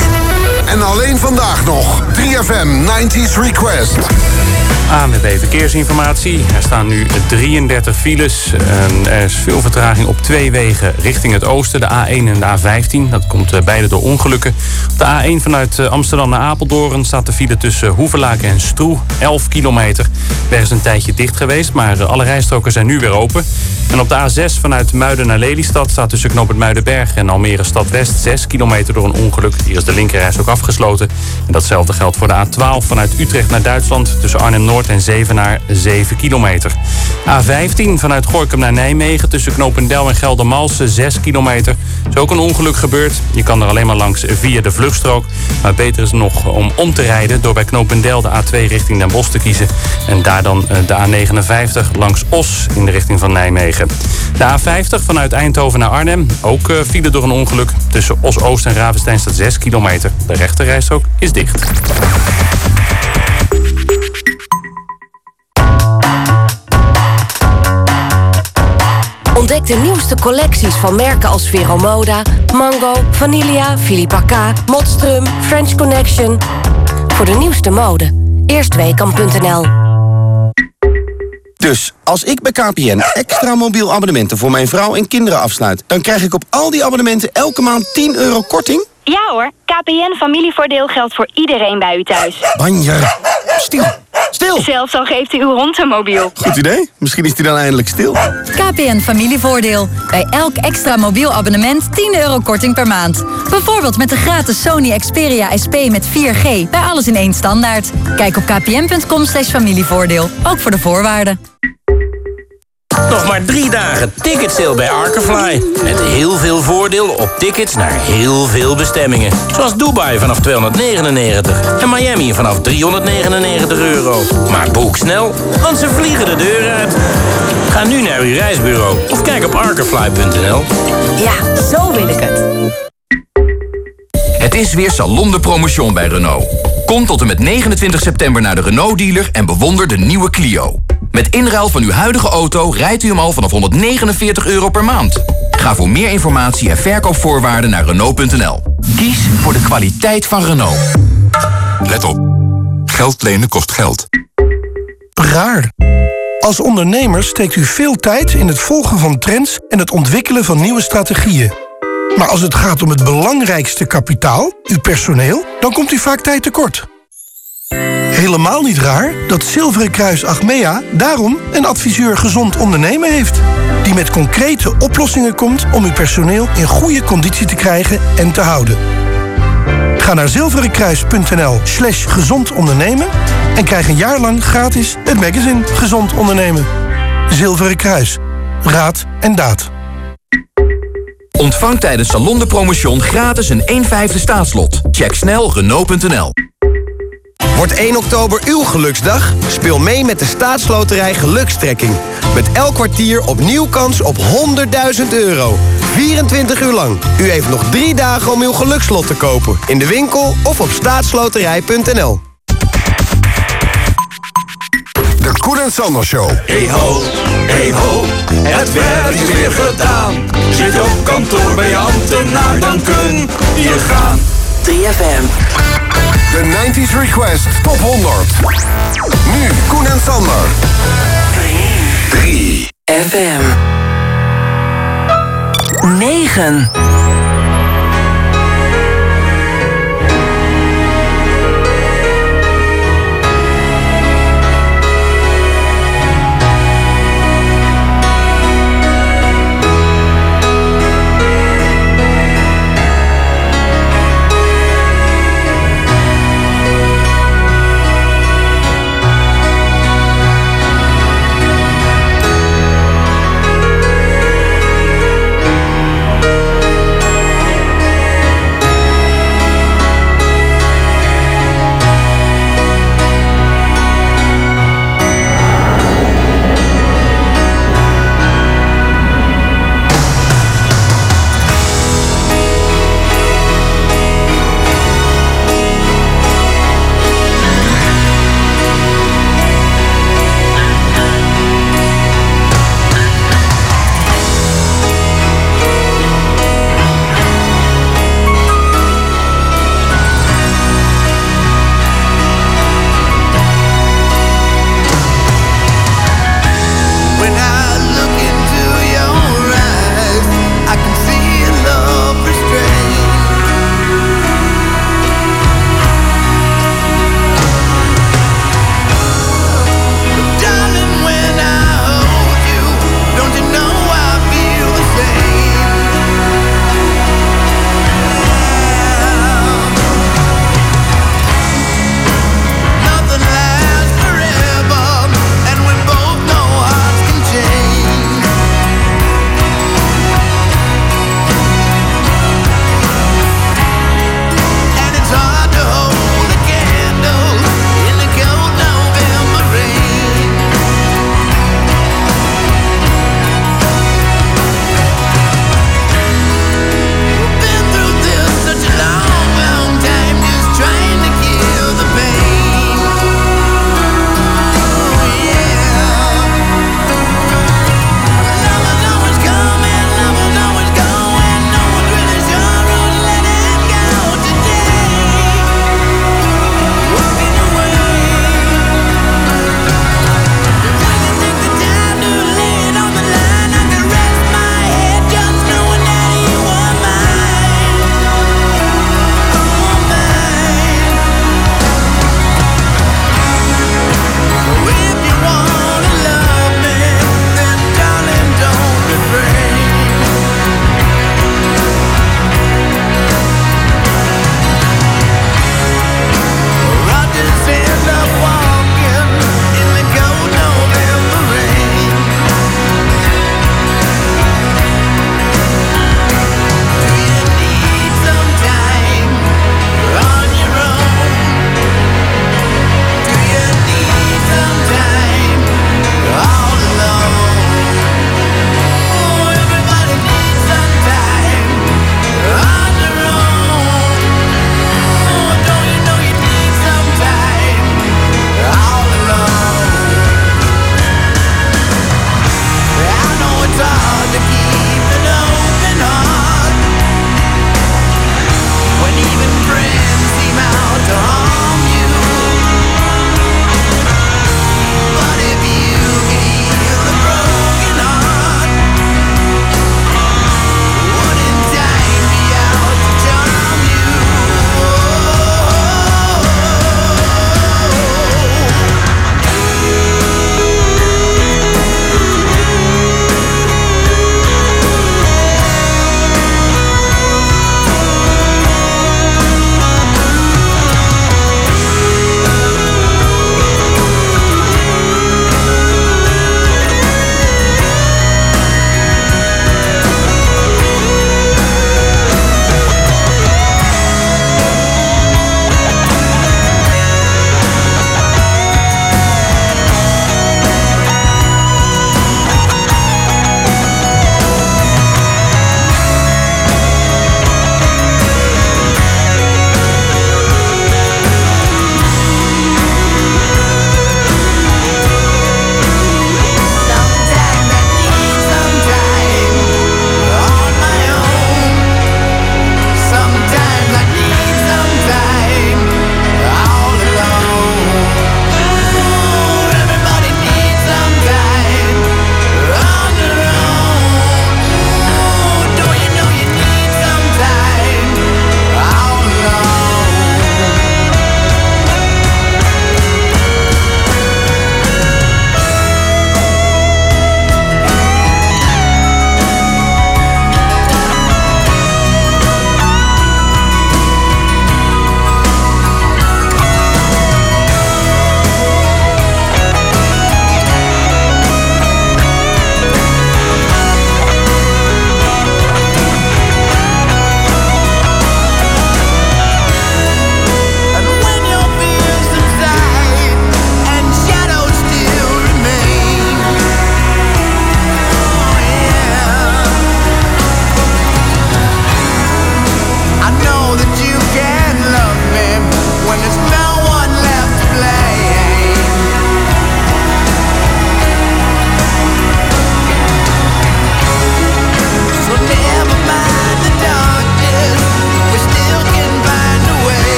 En alleen vandaag nog 3FM 90s Request. ANWB Verkeersinformatie. Er staan nu 33 files. En er is veel vertraging op twee wegen richting het oosten. De A1 en de A15. Dat komt eh, beide door ongelukken. Op de A1 vanuit eh, Amsterdam naar Apeldoorn staat de file tussen Hoevelaken en Stroe. 11 kilometer. Weg is een tijdje dicht geweest, maar eh, alle rijstroken zijn nu weer open. En op de A6 vanuit Muiden naar Lelystad staat tussen Knoop het Muidenberg en Almere Stad West 6 kilometer door een ongeluk. Hier is de linkerreis ook afgesloten. En datzelfde geldt voor de A12 vanuit Utrecht naar Duitsland tussen Arnhem-Noord en Zevenaar 7 kilometer. A15 vanuit Gorkum naar Nijmegen tussen Knopendel en Geldermalsen 6 kilometer. Is ook een ongeluk gebeurd. Je kan er alleen maar langs via de vluchtstrook. Maar beter is nog om om te rijden door bij Knopendel de A2 richting Den Bosch te kiezen. En daar dan eh, de A59 langs Os in de richting van Nijmegen. De A50 vanuit Eindhoven naar Arnhem. Ook uh, file door een ongeluk. Tussen Os-Oost en Ravenstein staat 6 kilometer. De rechterrijstrook is dicht. Ontdek de nieuwste collecties van merken als Veromoda, Mango, Vanillia, Philippa K, Modstrum, French Connection. Voor de nieuwste mode. Eerstweekam.nl Dus, als ik bij KPN extra mobiel abonnementen voor mijn vrouw en kinderen afsluit... dan krijg ik op al die abonnementen elke maand 10 euro korting? Ja hoor, KPN familievoordeel geldt voor iedereen bij u thuis. Banje, stil, stil. Zelfs al geeft u uw hond een mobiel. Goed idee, misschien is hij dan eindelijk stil. KPN familievoordeel. Bij elk extra mobiel abonnement 10 euro korting per maand. Bijvoorbeeld met de gratis Sony Xperia SP met 4G. Bij alles in één standaard. Kijk op kpn.com slash familievoordeel. Ook voor de voorwaarden. Nog maar drie dagen ticketsale bij Arkerfly. Met heel veel voordeel op tickets naar heel veel bestemmingen. Zoals Dubai vanaf 299 en Miami vanaf 399 euro. Maar boek snel, want ze vliegen de deur uit. Ga nu naar uw reisbureau of kijk op arkerfly.nl. Ja, zo wil ik het. Het is weer Salon de Promotion bij Renault. Kom tot en met 29 september naar de Renault-dealer en bewonder de nieuwe Clio. Met inruil van uw huidige auto rijdt u hem al vanaf 149 euro per maand. Ga voor meer informatie en verkoopvoorwaarden naar Renault.nl. Kies voor de kwaliteit van Renault. Let op. Geld lenen kost geld. Raar. Als ondernemer steekt u veel tijd in het volgen van trends... en het ontwikkelen van nieuwe strategieën. Maar als het gaat om het belangrijkste kapitaal, uw personeel... dan komt u vaak tijd tekort. Helemaal niet raar dat Zilveren Kruis Achmea daarom een adviseur gezond ondernemen heeft. Die met concrete oplossingen komt om uw personeel in goede conditie te krijgen en te houden. Ga naar zilverenkruis.nl slash gezond ondernemen en krijg een jaar lang gratis het magazine Gezond Ondernemen. Zilveren Kruis. Raad en daad. Ontvang tijdens Salon de Promotion gratis een 1 vijfde staatslot. Check snel Renault.nl. Wordt 1 oktober uw geluksdag? Speel mee met de staatsloterij Gelukstrekking. Met elk kwartier opnieuw kans op 100.000 euro. 24 uur lang. U heeft nog drie dagen om uw gelukslot te kopen. In de winkel of op staatsloterij.nl. De Koen en Sander Show. Hey ho, hey ho, het werk is weer gedaan. Zit je op kantoor bij je ambtenaar, dan kun je gaan. 3FM. De 90s Request Top 100. Nu Koen en Sander. 3 FM 9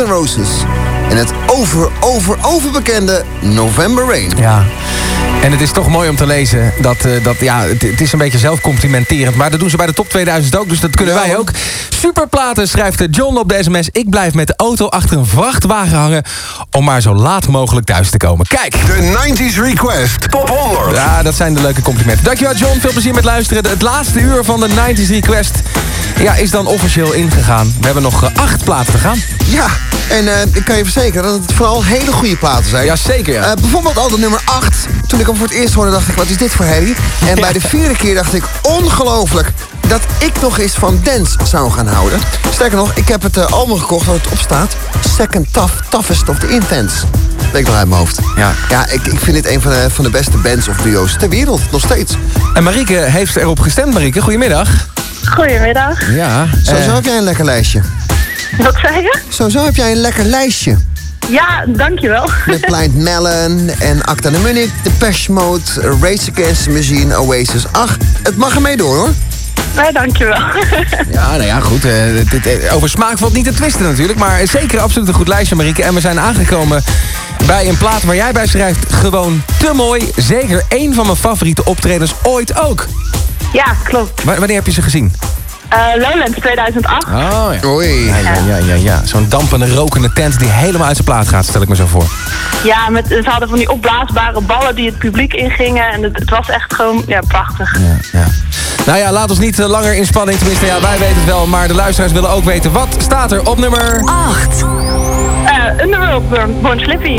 N' Roses. En het over, over, overbekende November Rain. Ja. En het is toch mooi om te lezen dat, eh, dat ja, het, het is een beetje zelfcomplimenterend. Maar dat doen ze bij de top 2000 ook, dus dat kunnen wij ook. Superplaten schrijft John op de sms. Ik blijf met de auto achter een vrachtwagen hangen om maar zo laat mogelijk thuis te komen. Kijk! De 90s Request Top 100. Ja, dat zijn de leuke complimenten. Dankjewel John, veel plezier met luisteren. Het laatste uur van de 90s Request ja, is dan officieel ingegaan. We hebben nog eh, acht platen te gaan. Ja, en eh, ik kan je verzekeren dat het vooral hele goede platen zijn. Ja, zeker ja. Eh, bijvoorbeeld al de nummer 8. Toen ik hem voor het eerst hoorde, dacht ik, wat is dit voor herrie? En bij de vierde keer dacht ik, ongelooflijk dat ik nog eens van dance zou gaan houden. Sterker nog, ik heb het uh, album gekocht waar het op staat. Second Tough, Toughest of the Intense. Weet ik nog uit mijn hoofd. Ja, ja ik, ik vind dit een van de, van de beste bands of duo's ter wereld, nog steeds. En Marieke heeft erop gestemd. Marieke, goedemiddag. Goedemiddag. Ja. Zo, zo heb jij een lekker lijstje. Wat zei je? Zo, zo heb jij een lekker lijstje. Ja, dankjewel. Met Blind Melon en Acta de Munich, Depeche Mode, Race Against the Machine, Oasis. Ach, het mag ermee door hoor. Nee, dankjewel. Ja, nou ja, goed. eh, dit, eh, over smaak valt niet te twisten natuurlijk. Maar zeker absoluut een goed lijstje, Marieke. En we zijn aangekomen bij een plaat waar jij bij schrijft... gewoon te mooi. Zeker één van mijn favoriete optredens ooit ook. Ja, klopt. Wa- wanneer heb je ze gezien? Eh, Lowlands 2008. Oh ja. Oei. Ja, ja, ja, ja. ja. Zo'n dampende, rokende tent die helemaal uit zijn plaat gaat, stel ik me zo voor. Ja, met, ze hadden van die opblaasbare ballen die het publiek ingingen. En het, het was echt gewoon ja, prachtig. Nou ja, laat ons niet eh, langer in spanning. Tenminste, ja, wij weten het wel. Maar de luisteraars willen ook weten. Wat staat er op nummer... 8. Uh, Underworld, Born Slippy.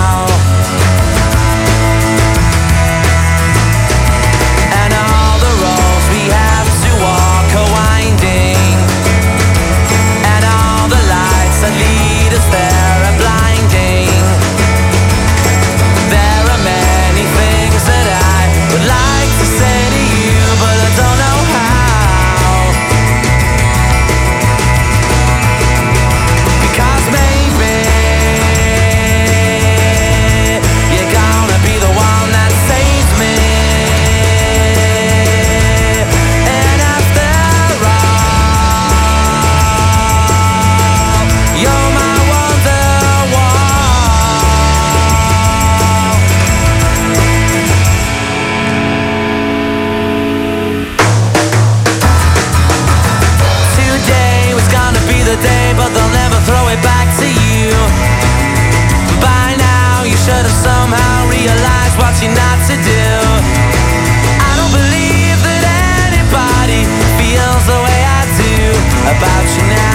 about you now.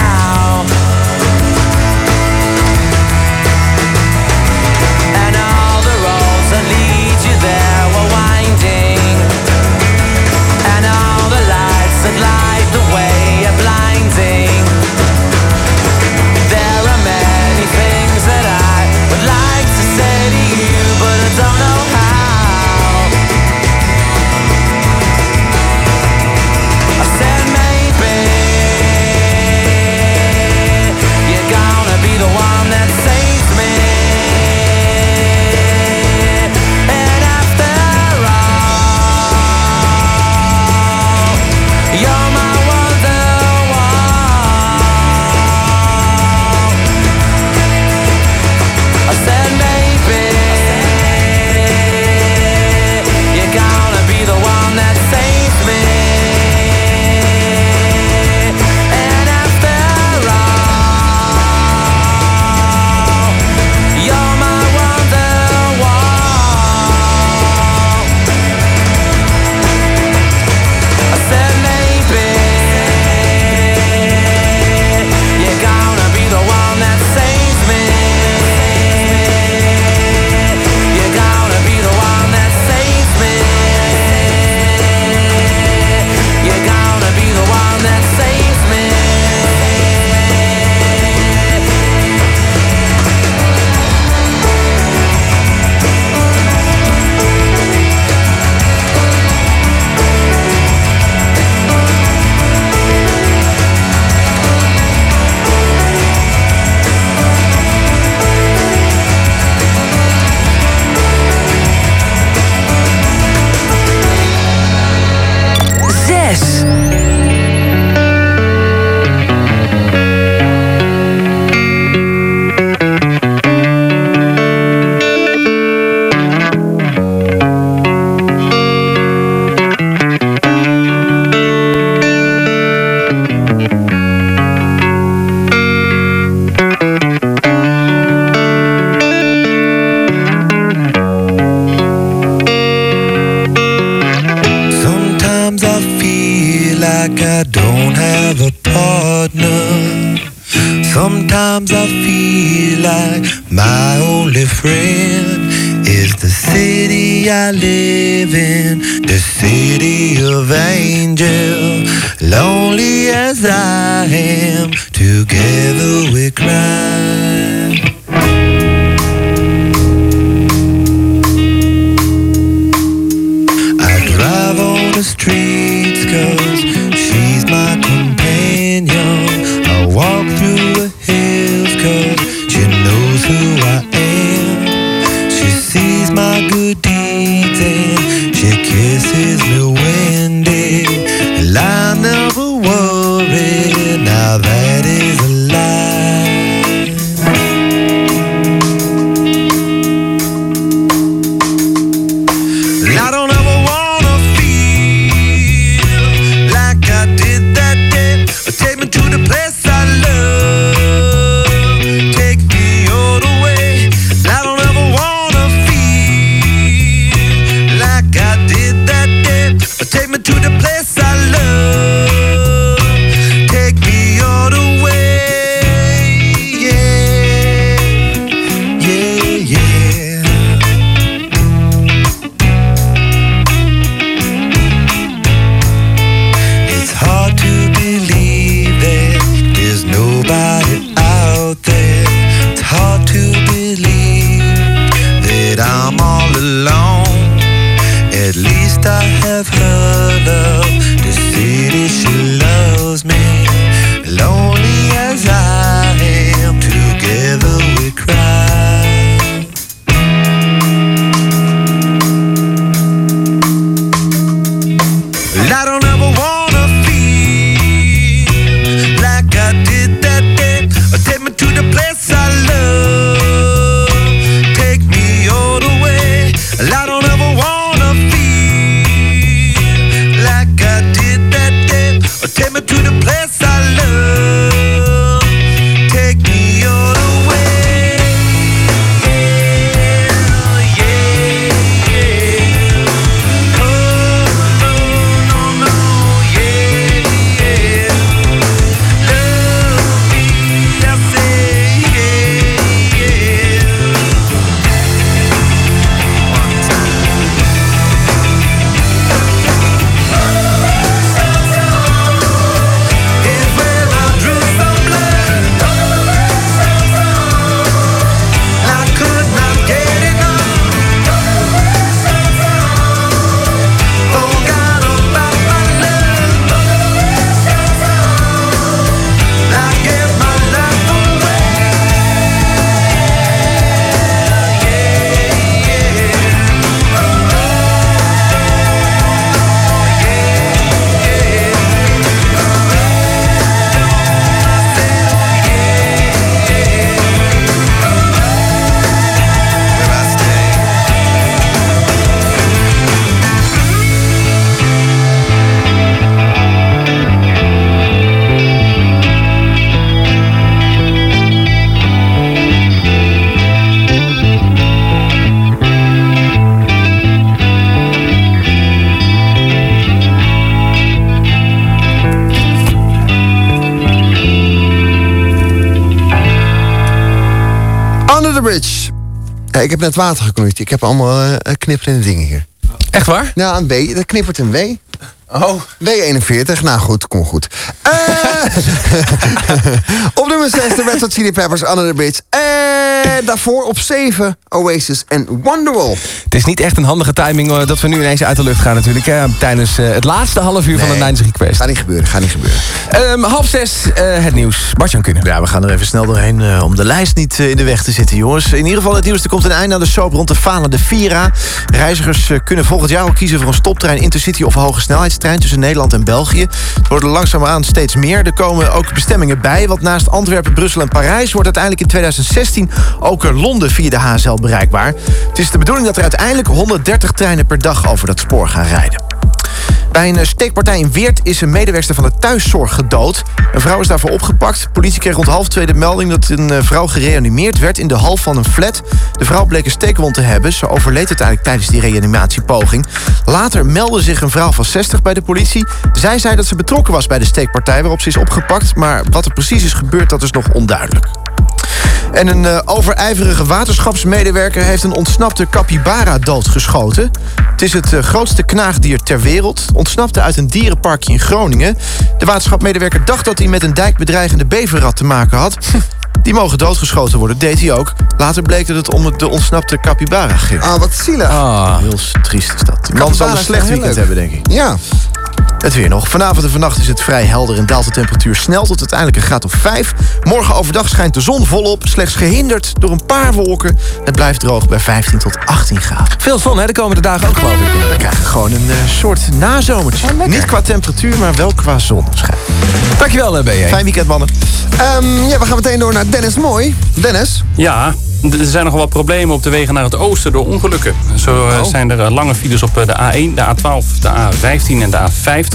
Heb net water geknoeid. Ik heb allemaal eh, knipperende dingen hier. Echt waar? Ja, een W. Dat knippert een W. Oh. W41. Nou goed, kom goed. Eh, op nummer 6 de Red Hot Chili Peppers, Under the Bridge. Daarvoor op 7 Oasis en Wonderwall. Het is niet echt een handige timing eh, dat we nu ineens uit de lucht gaan natuurlijk. Hè, tijdens eh, het laatste half uur van de. 90 Request. Gaat niet gebeuren, gaat niet gebeuren. Ehm, half zes, eh, het nieuws. Bartjan kunnen. Ja, we gaan er even snel doorheen eh, om de lijst niet eh, in de weg te zitten, jongens. In ieder geval het nieuws, er komt een einde aan de soap rond de Fana de Vira. Reizigers eh, kunnen volgend jaar ook kiezen voor een stoptrein Intercity of een hoge snelheidstrein tussen Nederland en België. Het worden langzaamaan steeds meer. Er komen ook bestemmingen bij, want naast Antwerpen, Brussel en Parijs wordt uiteindelijk in 2016 ook Londen via de HSL bereikbaar. Het is de bedoeling dat er uiteindelijk 130 treinen per dag over dat spoor gaan rijden. Bij een eh, steekpartij in Weert is een medewerker van de thuiszorg gedood. Een vrouw is daarvoor opgepakt. Politie kreeg rond half twee de melding dat een eh, vrouw gereanimeerd werd in de hal van een flat. De vrouw bleek een steekwond te hebben. Ze overleed uiteindelijk tijdens die reanimatiepoging. Later meldde zich een vrouw van 60 bij de politie. Zij zei dat ze betrokken was bij de steekpartij waarop ze is opgepakt. Maar wat er precies is gebeurd, dat is nog onduidelijk. En een eh, overijverige waterschapsmedewerker heeft een ontsnapte capybara doodgeschoten. Het is het eh, grootste knaagdier ter wereld. Ontsnapte uit een dierenparkje in Groningen. De waterschapmedewerker dacht dat hij met een dijkbedreigende beverrat te maken had. Die mogen doodgeschoten worden, deed hij ook. Later bleek dat het om de ontsnapte capybara ging. Ah, wat zielig. Heel triest is dat. Man zal een slecht weekend leuk. hebben, denk ik. Ja. Het weer nog. Vanavond en vannacht is het vrij helder en daalt de temperatuur snel tot uiteindelijk een graad of 5. Morgen overdag schijnt de zon volop, slechts gehinderd door een paar wolken. Het blijft droog bij 15 tot 18 graden. Veel zon, hè, de komende dagen ook, geloof ik. We krijgen gewoon een eh, soort nazomertje. Niet qua temperatuur, maar wel qua zonneschijn. Dankjewel, eh, BJ. Fijn weekend, mannen. Ehm, ja, we gaan meteen door naar Dennis Mooi. Dennis? Ja, er zijn nog wel problemen op de wegen naar het oosten door ongelukken. Zo eh, zijn er lange files op de A1, de A12, de A15 en de A50.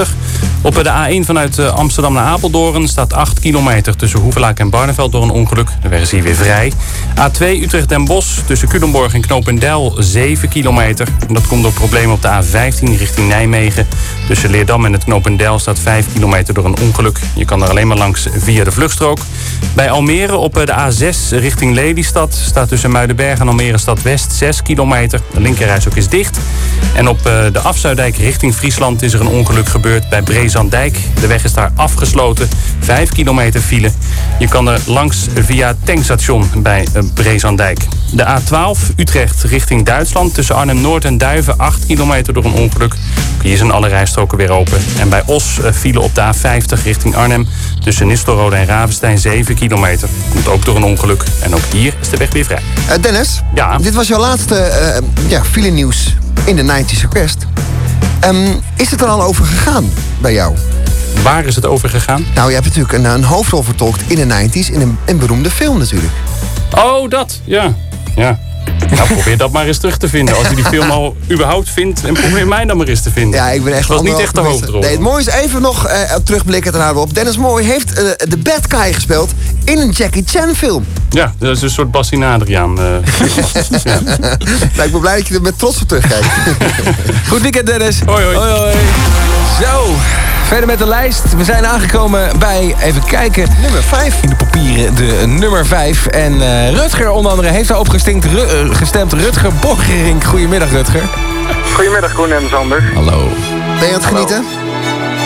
Op de A1 vanuit eh, Amsterdam naar Apeldoorn staat 8 kilometer tussen Hoevelaak en Barneveld door een ongeluk. De weg is hier weer vrij. A2 Utrecht en Bos tussen Culemborg en Knopendel 7 kilometer. Dat komt door problemen op de A15 richting Nijmegen. Tussen Leerdam en het Knopendel staat 5 kilometer door een ongeluk. Je kan er alleen maar langs via de vluchtstrook. Bij Almere op eh, de A6 richting Lelystad staat tussen Muidenberg en Almere Stad West 6 kilometer. De linkerrijstrook is dicht. En op eh, de Afzuidijk richting Friesland is er een ongeluk gebeurd bij Brezandijk. De weg is daar afgesloten. 5 kilometer file. Je kan er langs via het tankstation bij eh, Brezandijk. De A12 Utrecht richting Duitsland tussen Arnhem-Noord en Duiven 8 kilometer door een ongeluk. Hier zijn alle rijstroken weer open. En bij Os eh, file op de A50 richting Arnhem tussen Nistelrode en Ravenstein 7 kilometer. Komt ook door een ongeluk. En ook hier is de weg weer vrij. Eh, Dennis? Ja? Dit was jouw laatste ja, file nieuws in de 90s Request. Ehm, is het er al over gegaan bij jou? Waar is het over gegaan? Nou, je hebt natuurlijk een, een hoofdrol vertolkt in de 90s in een, een beroemde film natuurlijk. Oh, dat. Ja. Ja. Nou, probeer dat maar eens terug te vinden. Als je die film al überhaupt vindt, en probeer mij dan maar eens te vinden. Ja, ik ben echt Dat was niet echt de hoofdrol. Nee, het mooie is even nog eh, terugblikken, we op. Dennis Mooi heeft eh, de bad guy gespeeld in een Jackie Chan film. Ja, dat is een soort Bassie Adriaan. eh ja. Nou, ik ben blij dat je er met trots op terugkijkt. Goed weekend, Dennis. Hoi, hoi. hoi. Zo, verder met de lijst. We zijn aangekomen bij, even kijken... Nummer 5. In de papieren, de nummer 5. En eh, Rutger onder andere heeft daarop gestemd, Ru- eh, gestemd. Rutger Borgerink. Goedemiddag, Rutger. Goedemiddag Koen en Sander. Hallo. Ben je aan het genieten?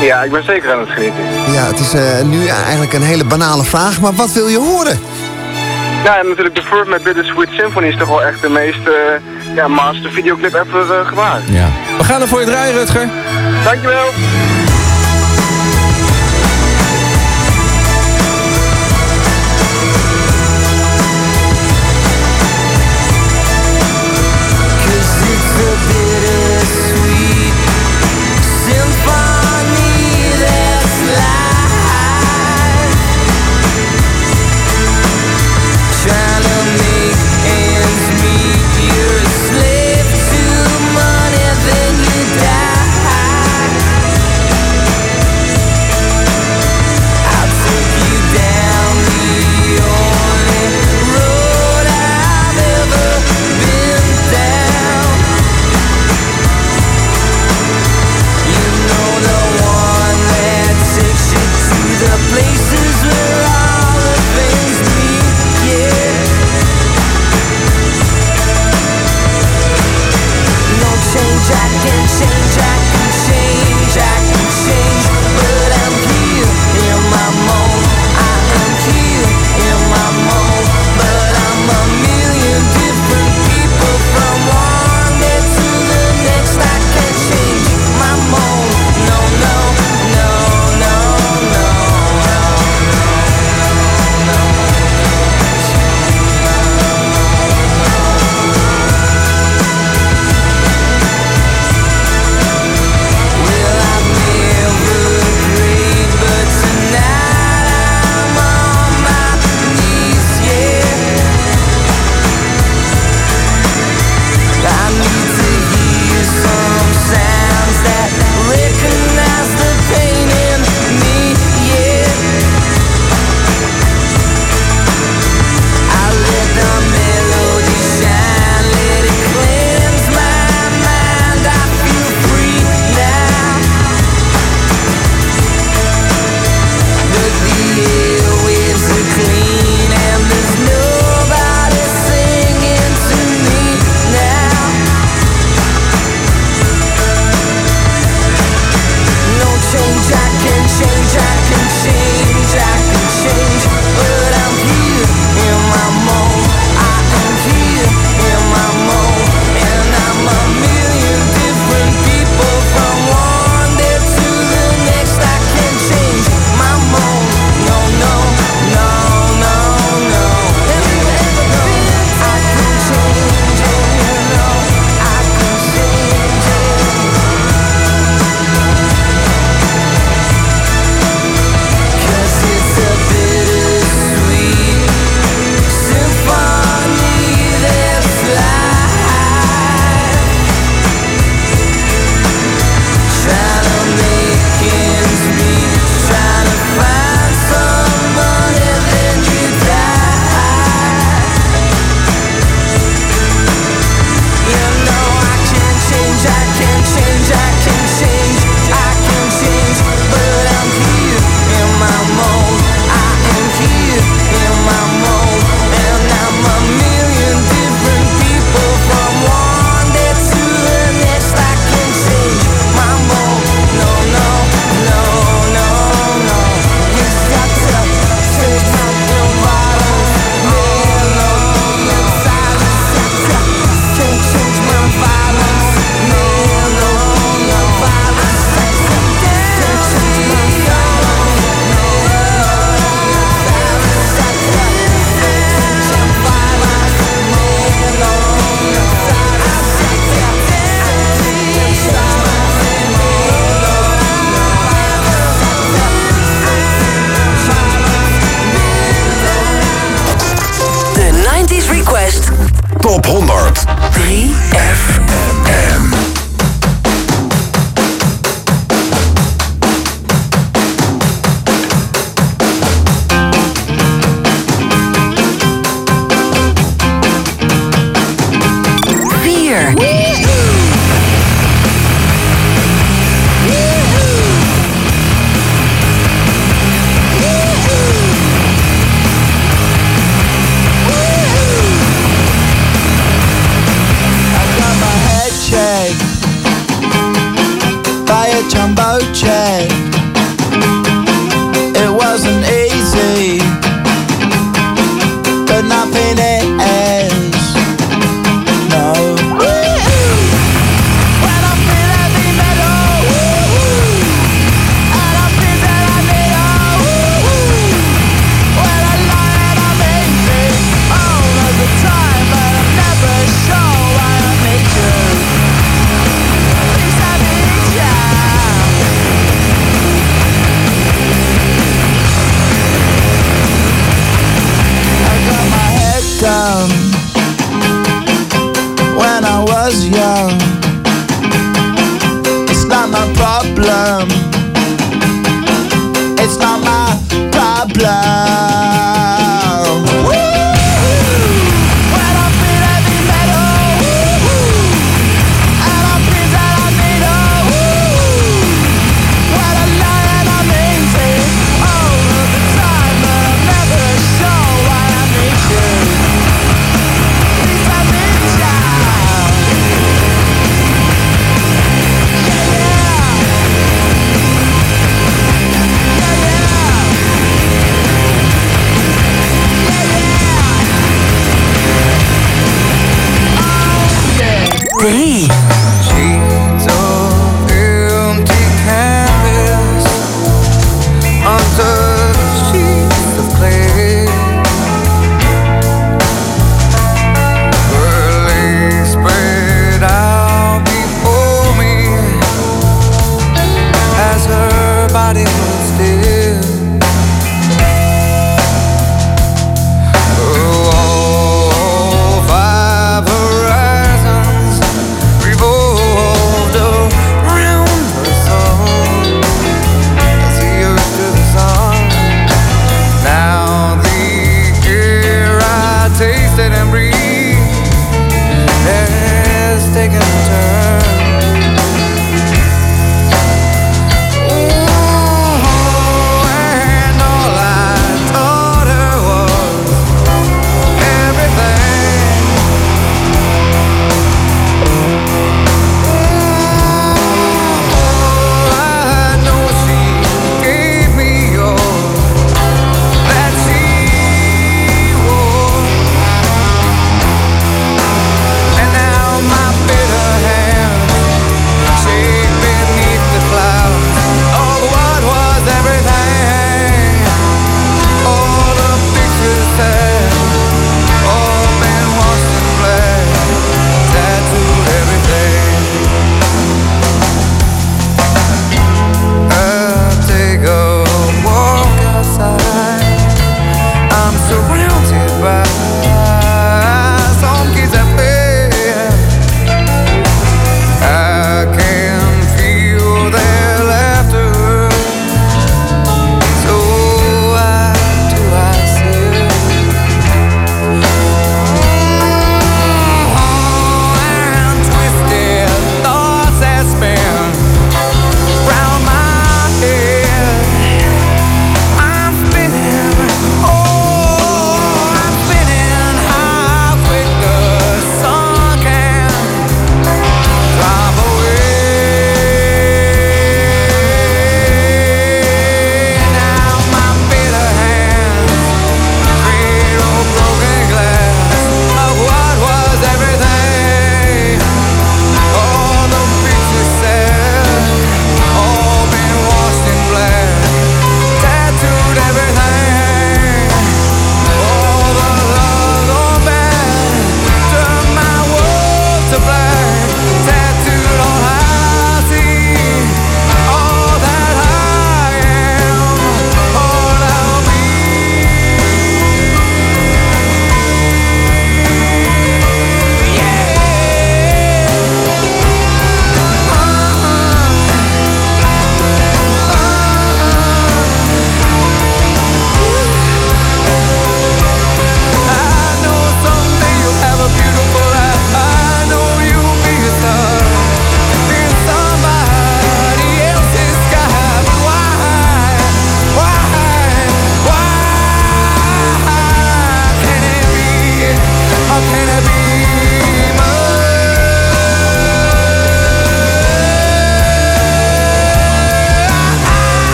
Ja, ik ben zeker aan het genieten. Ja, het is eh, nu eigenlijk een hele banale vraag, maar wat wil je horen? Nou, en natuurlijk de First met Bittersweet Symphony is toch wel echt de meest eh, ja, master videoclip ever gemaakt. Ja. We gaan er voor je draaien, Rutger. Dankjewel.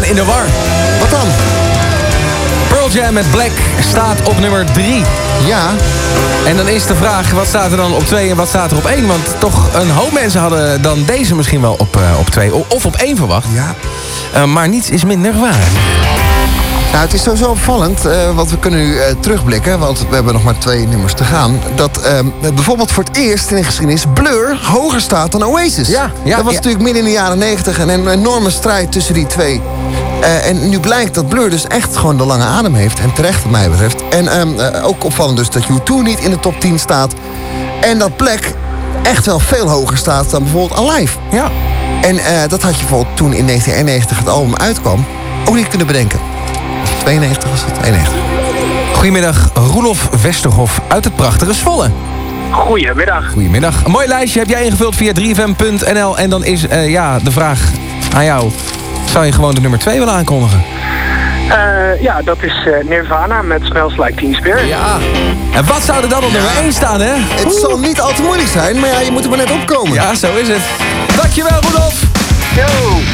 Zijn in de war. Wat dan? Pearl Jam met Black staat op nummer 3. Ja. En dan is de vraag, wat staat er dan op 2 en wat staat er op 1? Want toch een hoop mensen hadden dan deze misschien wel op 2 op twee, of op 1 verwacht. Ja. Uh, maar niets is minder waar. Nou, het is sowieso opvallend, uh, want we kunnen nu uh, terugblikken... want we hebben nog maar twee nummers te gaan... dat uh, bijvoorbeeld voor het eerst in de geschiedenis Blur hoger staat dan Oasis. Ja, ja, dat was ja. natuurlijk midden in de jaren 90 en een enorme strijd tussen die twee. En nu blijkt dat Blur dus echt gewoon de lange adem heeft. En terecht wat mij betreft. En um, ook opvallend dus dat U2 niet in de top 10 staat. En dat Black echt wel veel hoger staat dan bijvoorbeeld Alive. Ja. En dat had je bijvoorbeeld toen in 1991 het album uitkwam... ook niet kunnen bedenken. 92 was het, 91. Goedemiddag, Roelof Westerhof uit het prachtige Zwolle. Goedemiddag. Goedemiddag. Een mooi lijstje heb jij ingevuld via 3fm.nl. En dan is uh, ja, de vraag aan jou. Zou je gewoon de nummer 2 willen aankondigen? Uh, ja, dat is uh, Nirvana met Smells Like Teen Spirit. Ja. En wat zou er dan op nummer 1 staan, hè? Het Oeh. zal niet al te moeilijk zijn, maar ja, je moet er maar net opkomen. Ja, zo is het. Dankjewel, Roelof. Yo.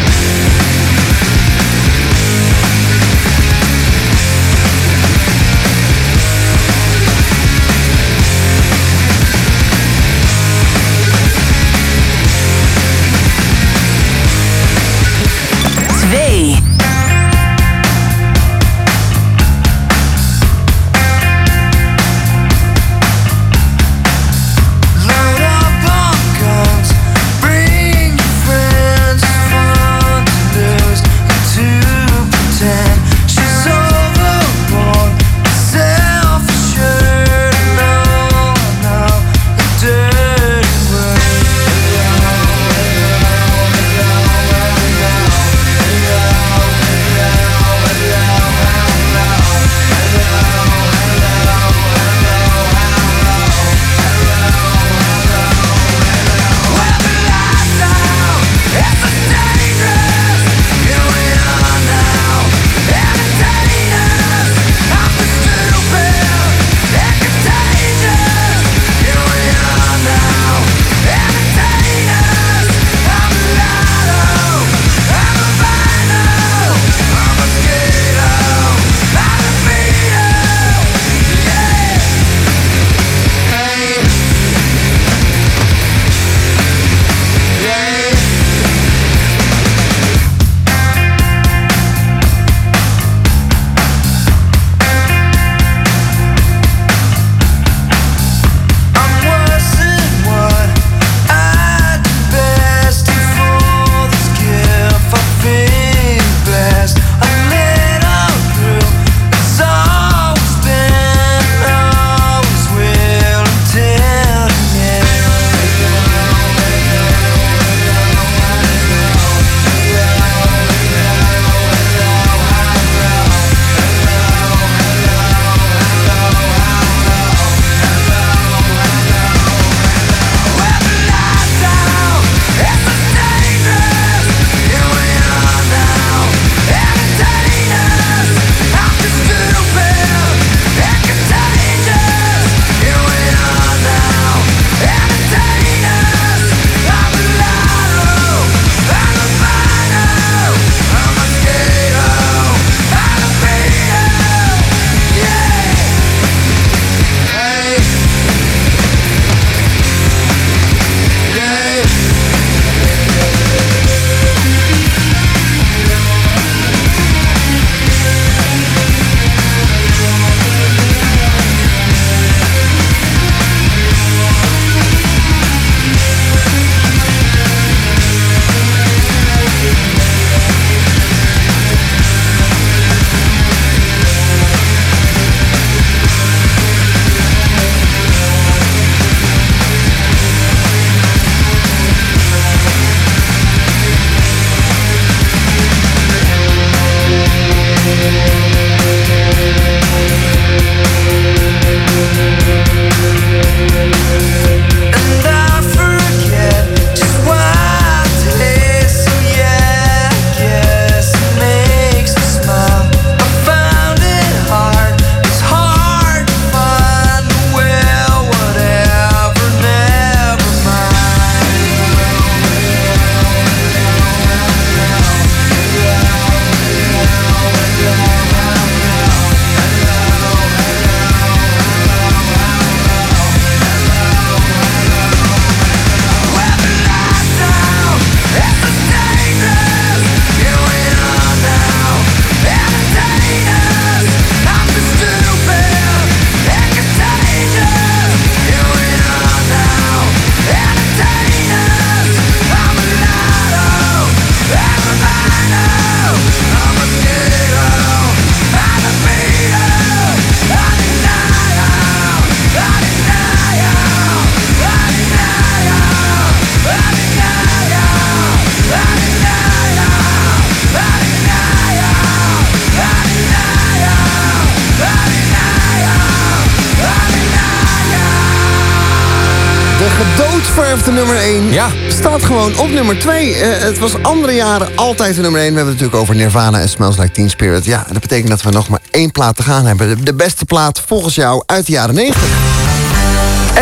Gewoon op nummer 2. het was andere jaren altijd de nummer 1. We hebben het natuurlijk over Nirvana en Smells Like Teen Spirit. Ja, dat betekent dat we nog maar één plaat te gaan hebben. De beste plaat volgens jou uit de jaren 90.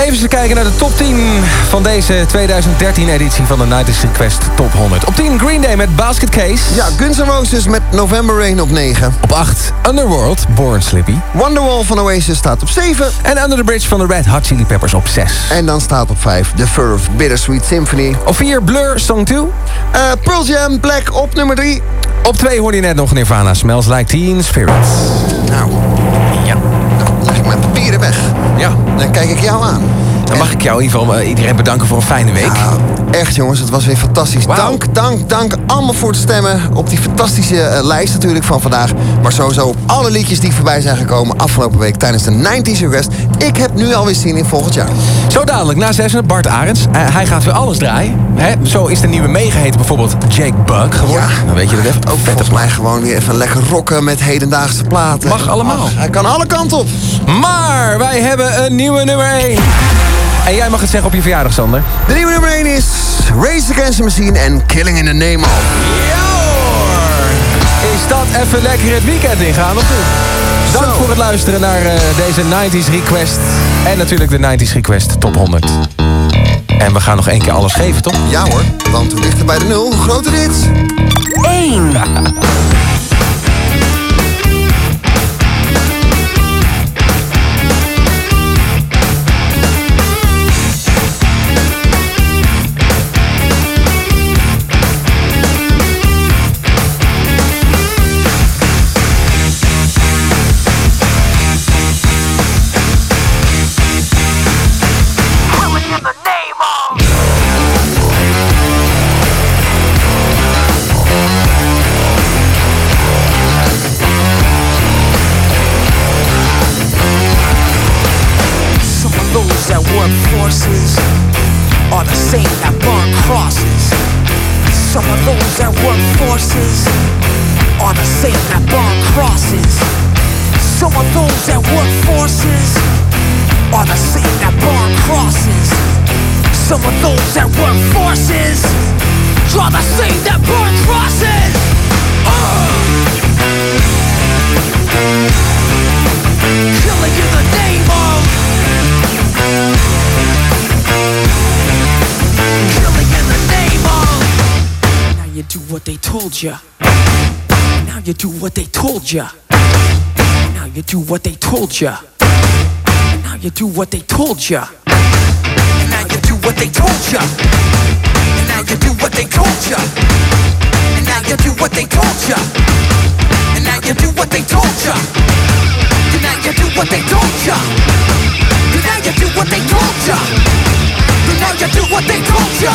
Even kijken naar de top 10 van deze 2013-editie van de 90s Request Top 100. Op 10 Green Day met Basket Case. Ja, Guns N' Roses met November Rain op 9. Op 8 Underworld, Born Slippy. Wonderwall van Oasis staat op 7. En Under the Bridge van de Red Hot Chili Peppers op 6. En dan staat op 5 The Verve Bittersweet Symphony. Op 4 Blur, Song 2. Uh, Pearl Jam, Black op nummer 3. Op 2 hoorde je net nog Nirvana, Smells Like Teen Spirit. Jou in ieder geval uh, iedereen bedanken voor een fijne week. Ja, echt jongens, het was weer fantastisch. Wow. Dank, dank, dank allemaal voor het stemmen. Op die fantastische uh, lijst natuurlijk van vandaag. Maar sowieso op alle liedjes die voorbij zijn gekomen afgelopen week tijdens de 90s Request. Ik heb nu alweer zin in volgend jaar. Zo dadelijk, na zessen, Bart Arends. Uh, hij gaat weer alles draaien. Hè? Zo is de nieuwe meegeheten bijvoorbeeld Jake Bug geworden. Ja, dan weet je dat even. Ook volgens mij gewoon weer even lekker rocken met hedendaagse platen. Mag allemaal. Ach, hij kan alle kanten op. Maar wij hebben een nieuwe nummer 1. En jij mag het zeggen op je verjaardag, Sander. De nieuwe nummer 1 is Race Against the Machine en Killing in the Name of. Ja hoor! Is dat even lekker het weekend ingaan, of niet? Dank Zo. voor het luisteren naar uh, deze 90s Request. En natuurlijk de 90s Request Top 100. En we gaan nog één keer alles geven, toch? Ja hoor, want hoe dichter bij de nul, hoe groter dit. 1. Ya Now you do what they told ya Now you do what they told ya Now you do what they told ya now you do what they told ya now you do what they told ya And now you do what they told ya And now you do what they told ya And now you do what they told ya And now you do what they told ya And now you do what they told ya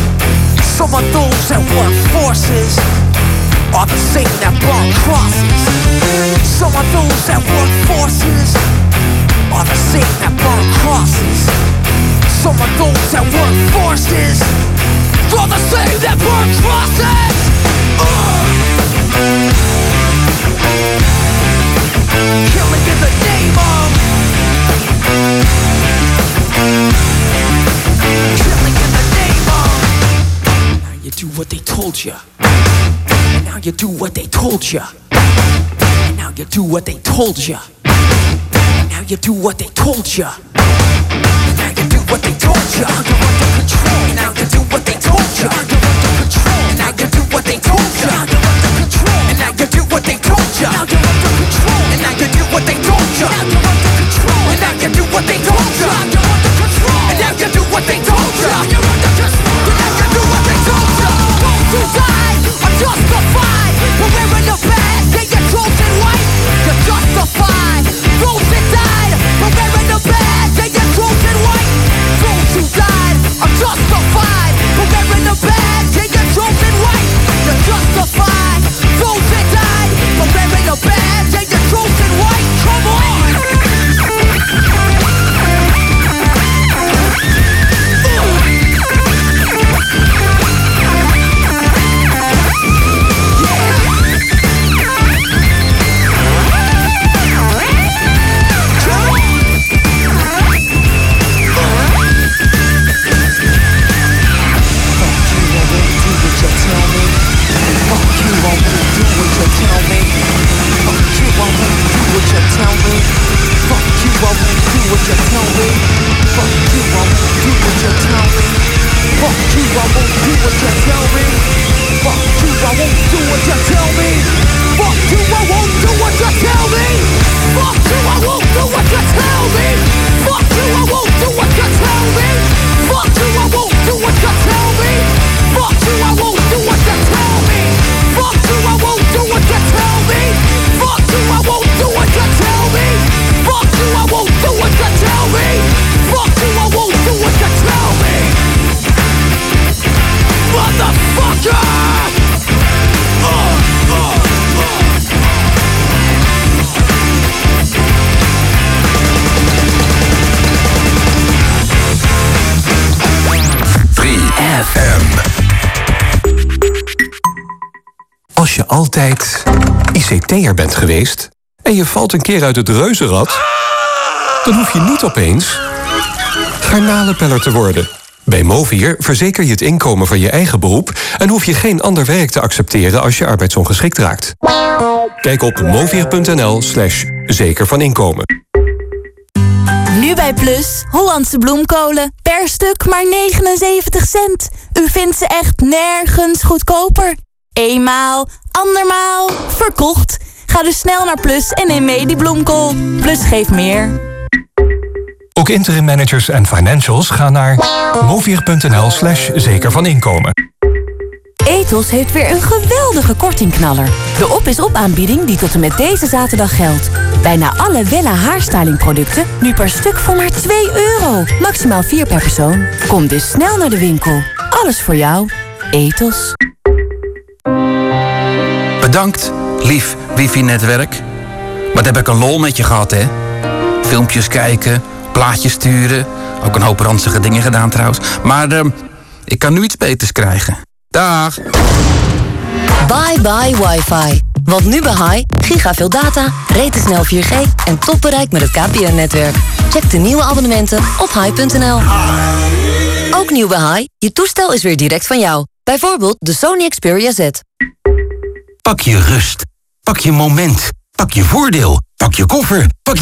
Some of those that work forces are the same that burn crosses. Some of those that work forces are the same that burn crosses. Some of those that work forces are the same that burn crosses. Uh! Killing in the name of do what they told ya. And now you do what they told ya. And now you do what they told ya. And now you do what they told ya. And now you do what they told And now you do what they told ya altijd ICT'er bent geweest en je valt een keer uit het reuzenrad, dan hoef je niet opeens garnalenpeller te worden. Bij Movier verzeker je het inkomen van je eigen beroep en hoef je geen ander werk te accepteren als je arbeidsongeschikt raakt. Kijk op movier.nl slash zeker van inkomen. Nu bij Plus, Hollandse bloemkolen. Per stuk maar 79 cent. U vindt ze echt nergens goedkoper. Eenmaal, andermaal, verkocht. Ga dus snel naar Plus en neem mee die bloemkool. Plus geeft meer. Ook interim managers en financials gaan naar movier.nl slash zeker van inkomen. Ethos heeft weer een geweldige kortingknaller. De op is op aanbieding die tot en met deze zaterdag geldt. Bijna alle Wella haarstylingproducten nu per stuk voor maar 2 euro. Maximaal 4 per persoon. Kom dus snel naar de winkel. Alles voor jou. Ethos. Bedankt, lief wifi-netwerk. Wat heb ik een lol met je gehad, hè? Filmpjes kijken, plaatjes sturen. Ook een hoop ranzige dingen gedaan trouwens. Maar ehm, ik kan nu iets beters krijgen. Dag. Bye bye wifi. Want nu bij Hi, giga veel data, snel 4G en topbereik met het KPN-netwerk. Check de nieuwe abonnementen op hi.nl. Ook nieuw bij Hi, je toestel is weer direct van jou. Bijvoorbeeld de Sony Xperia Z. Pak je rust. Pak je moment. Pak je voordeel. Pak je koffer. Pak je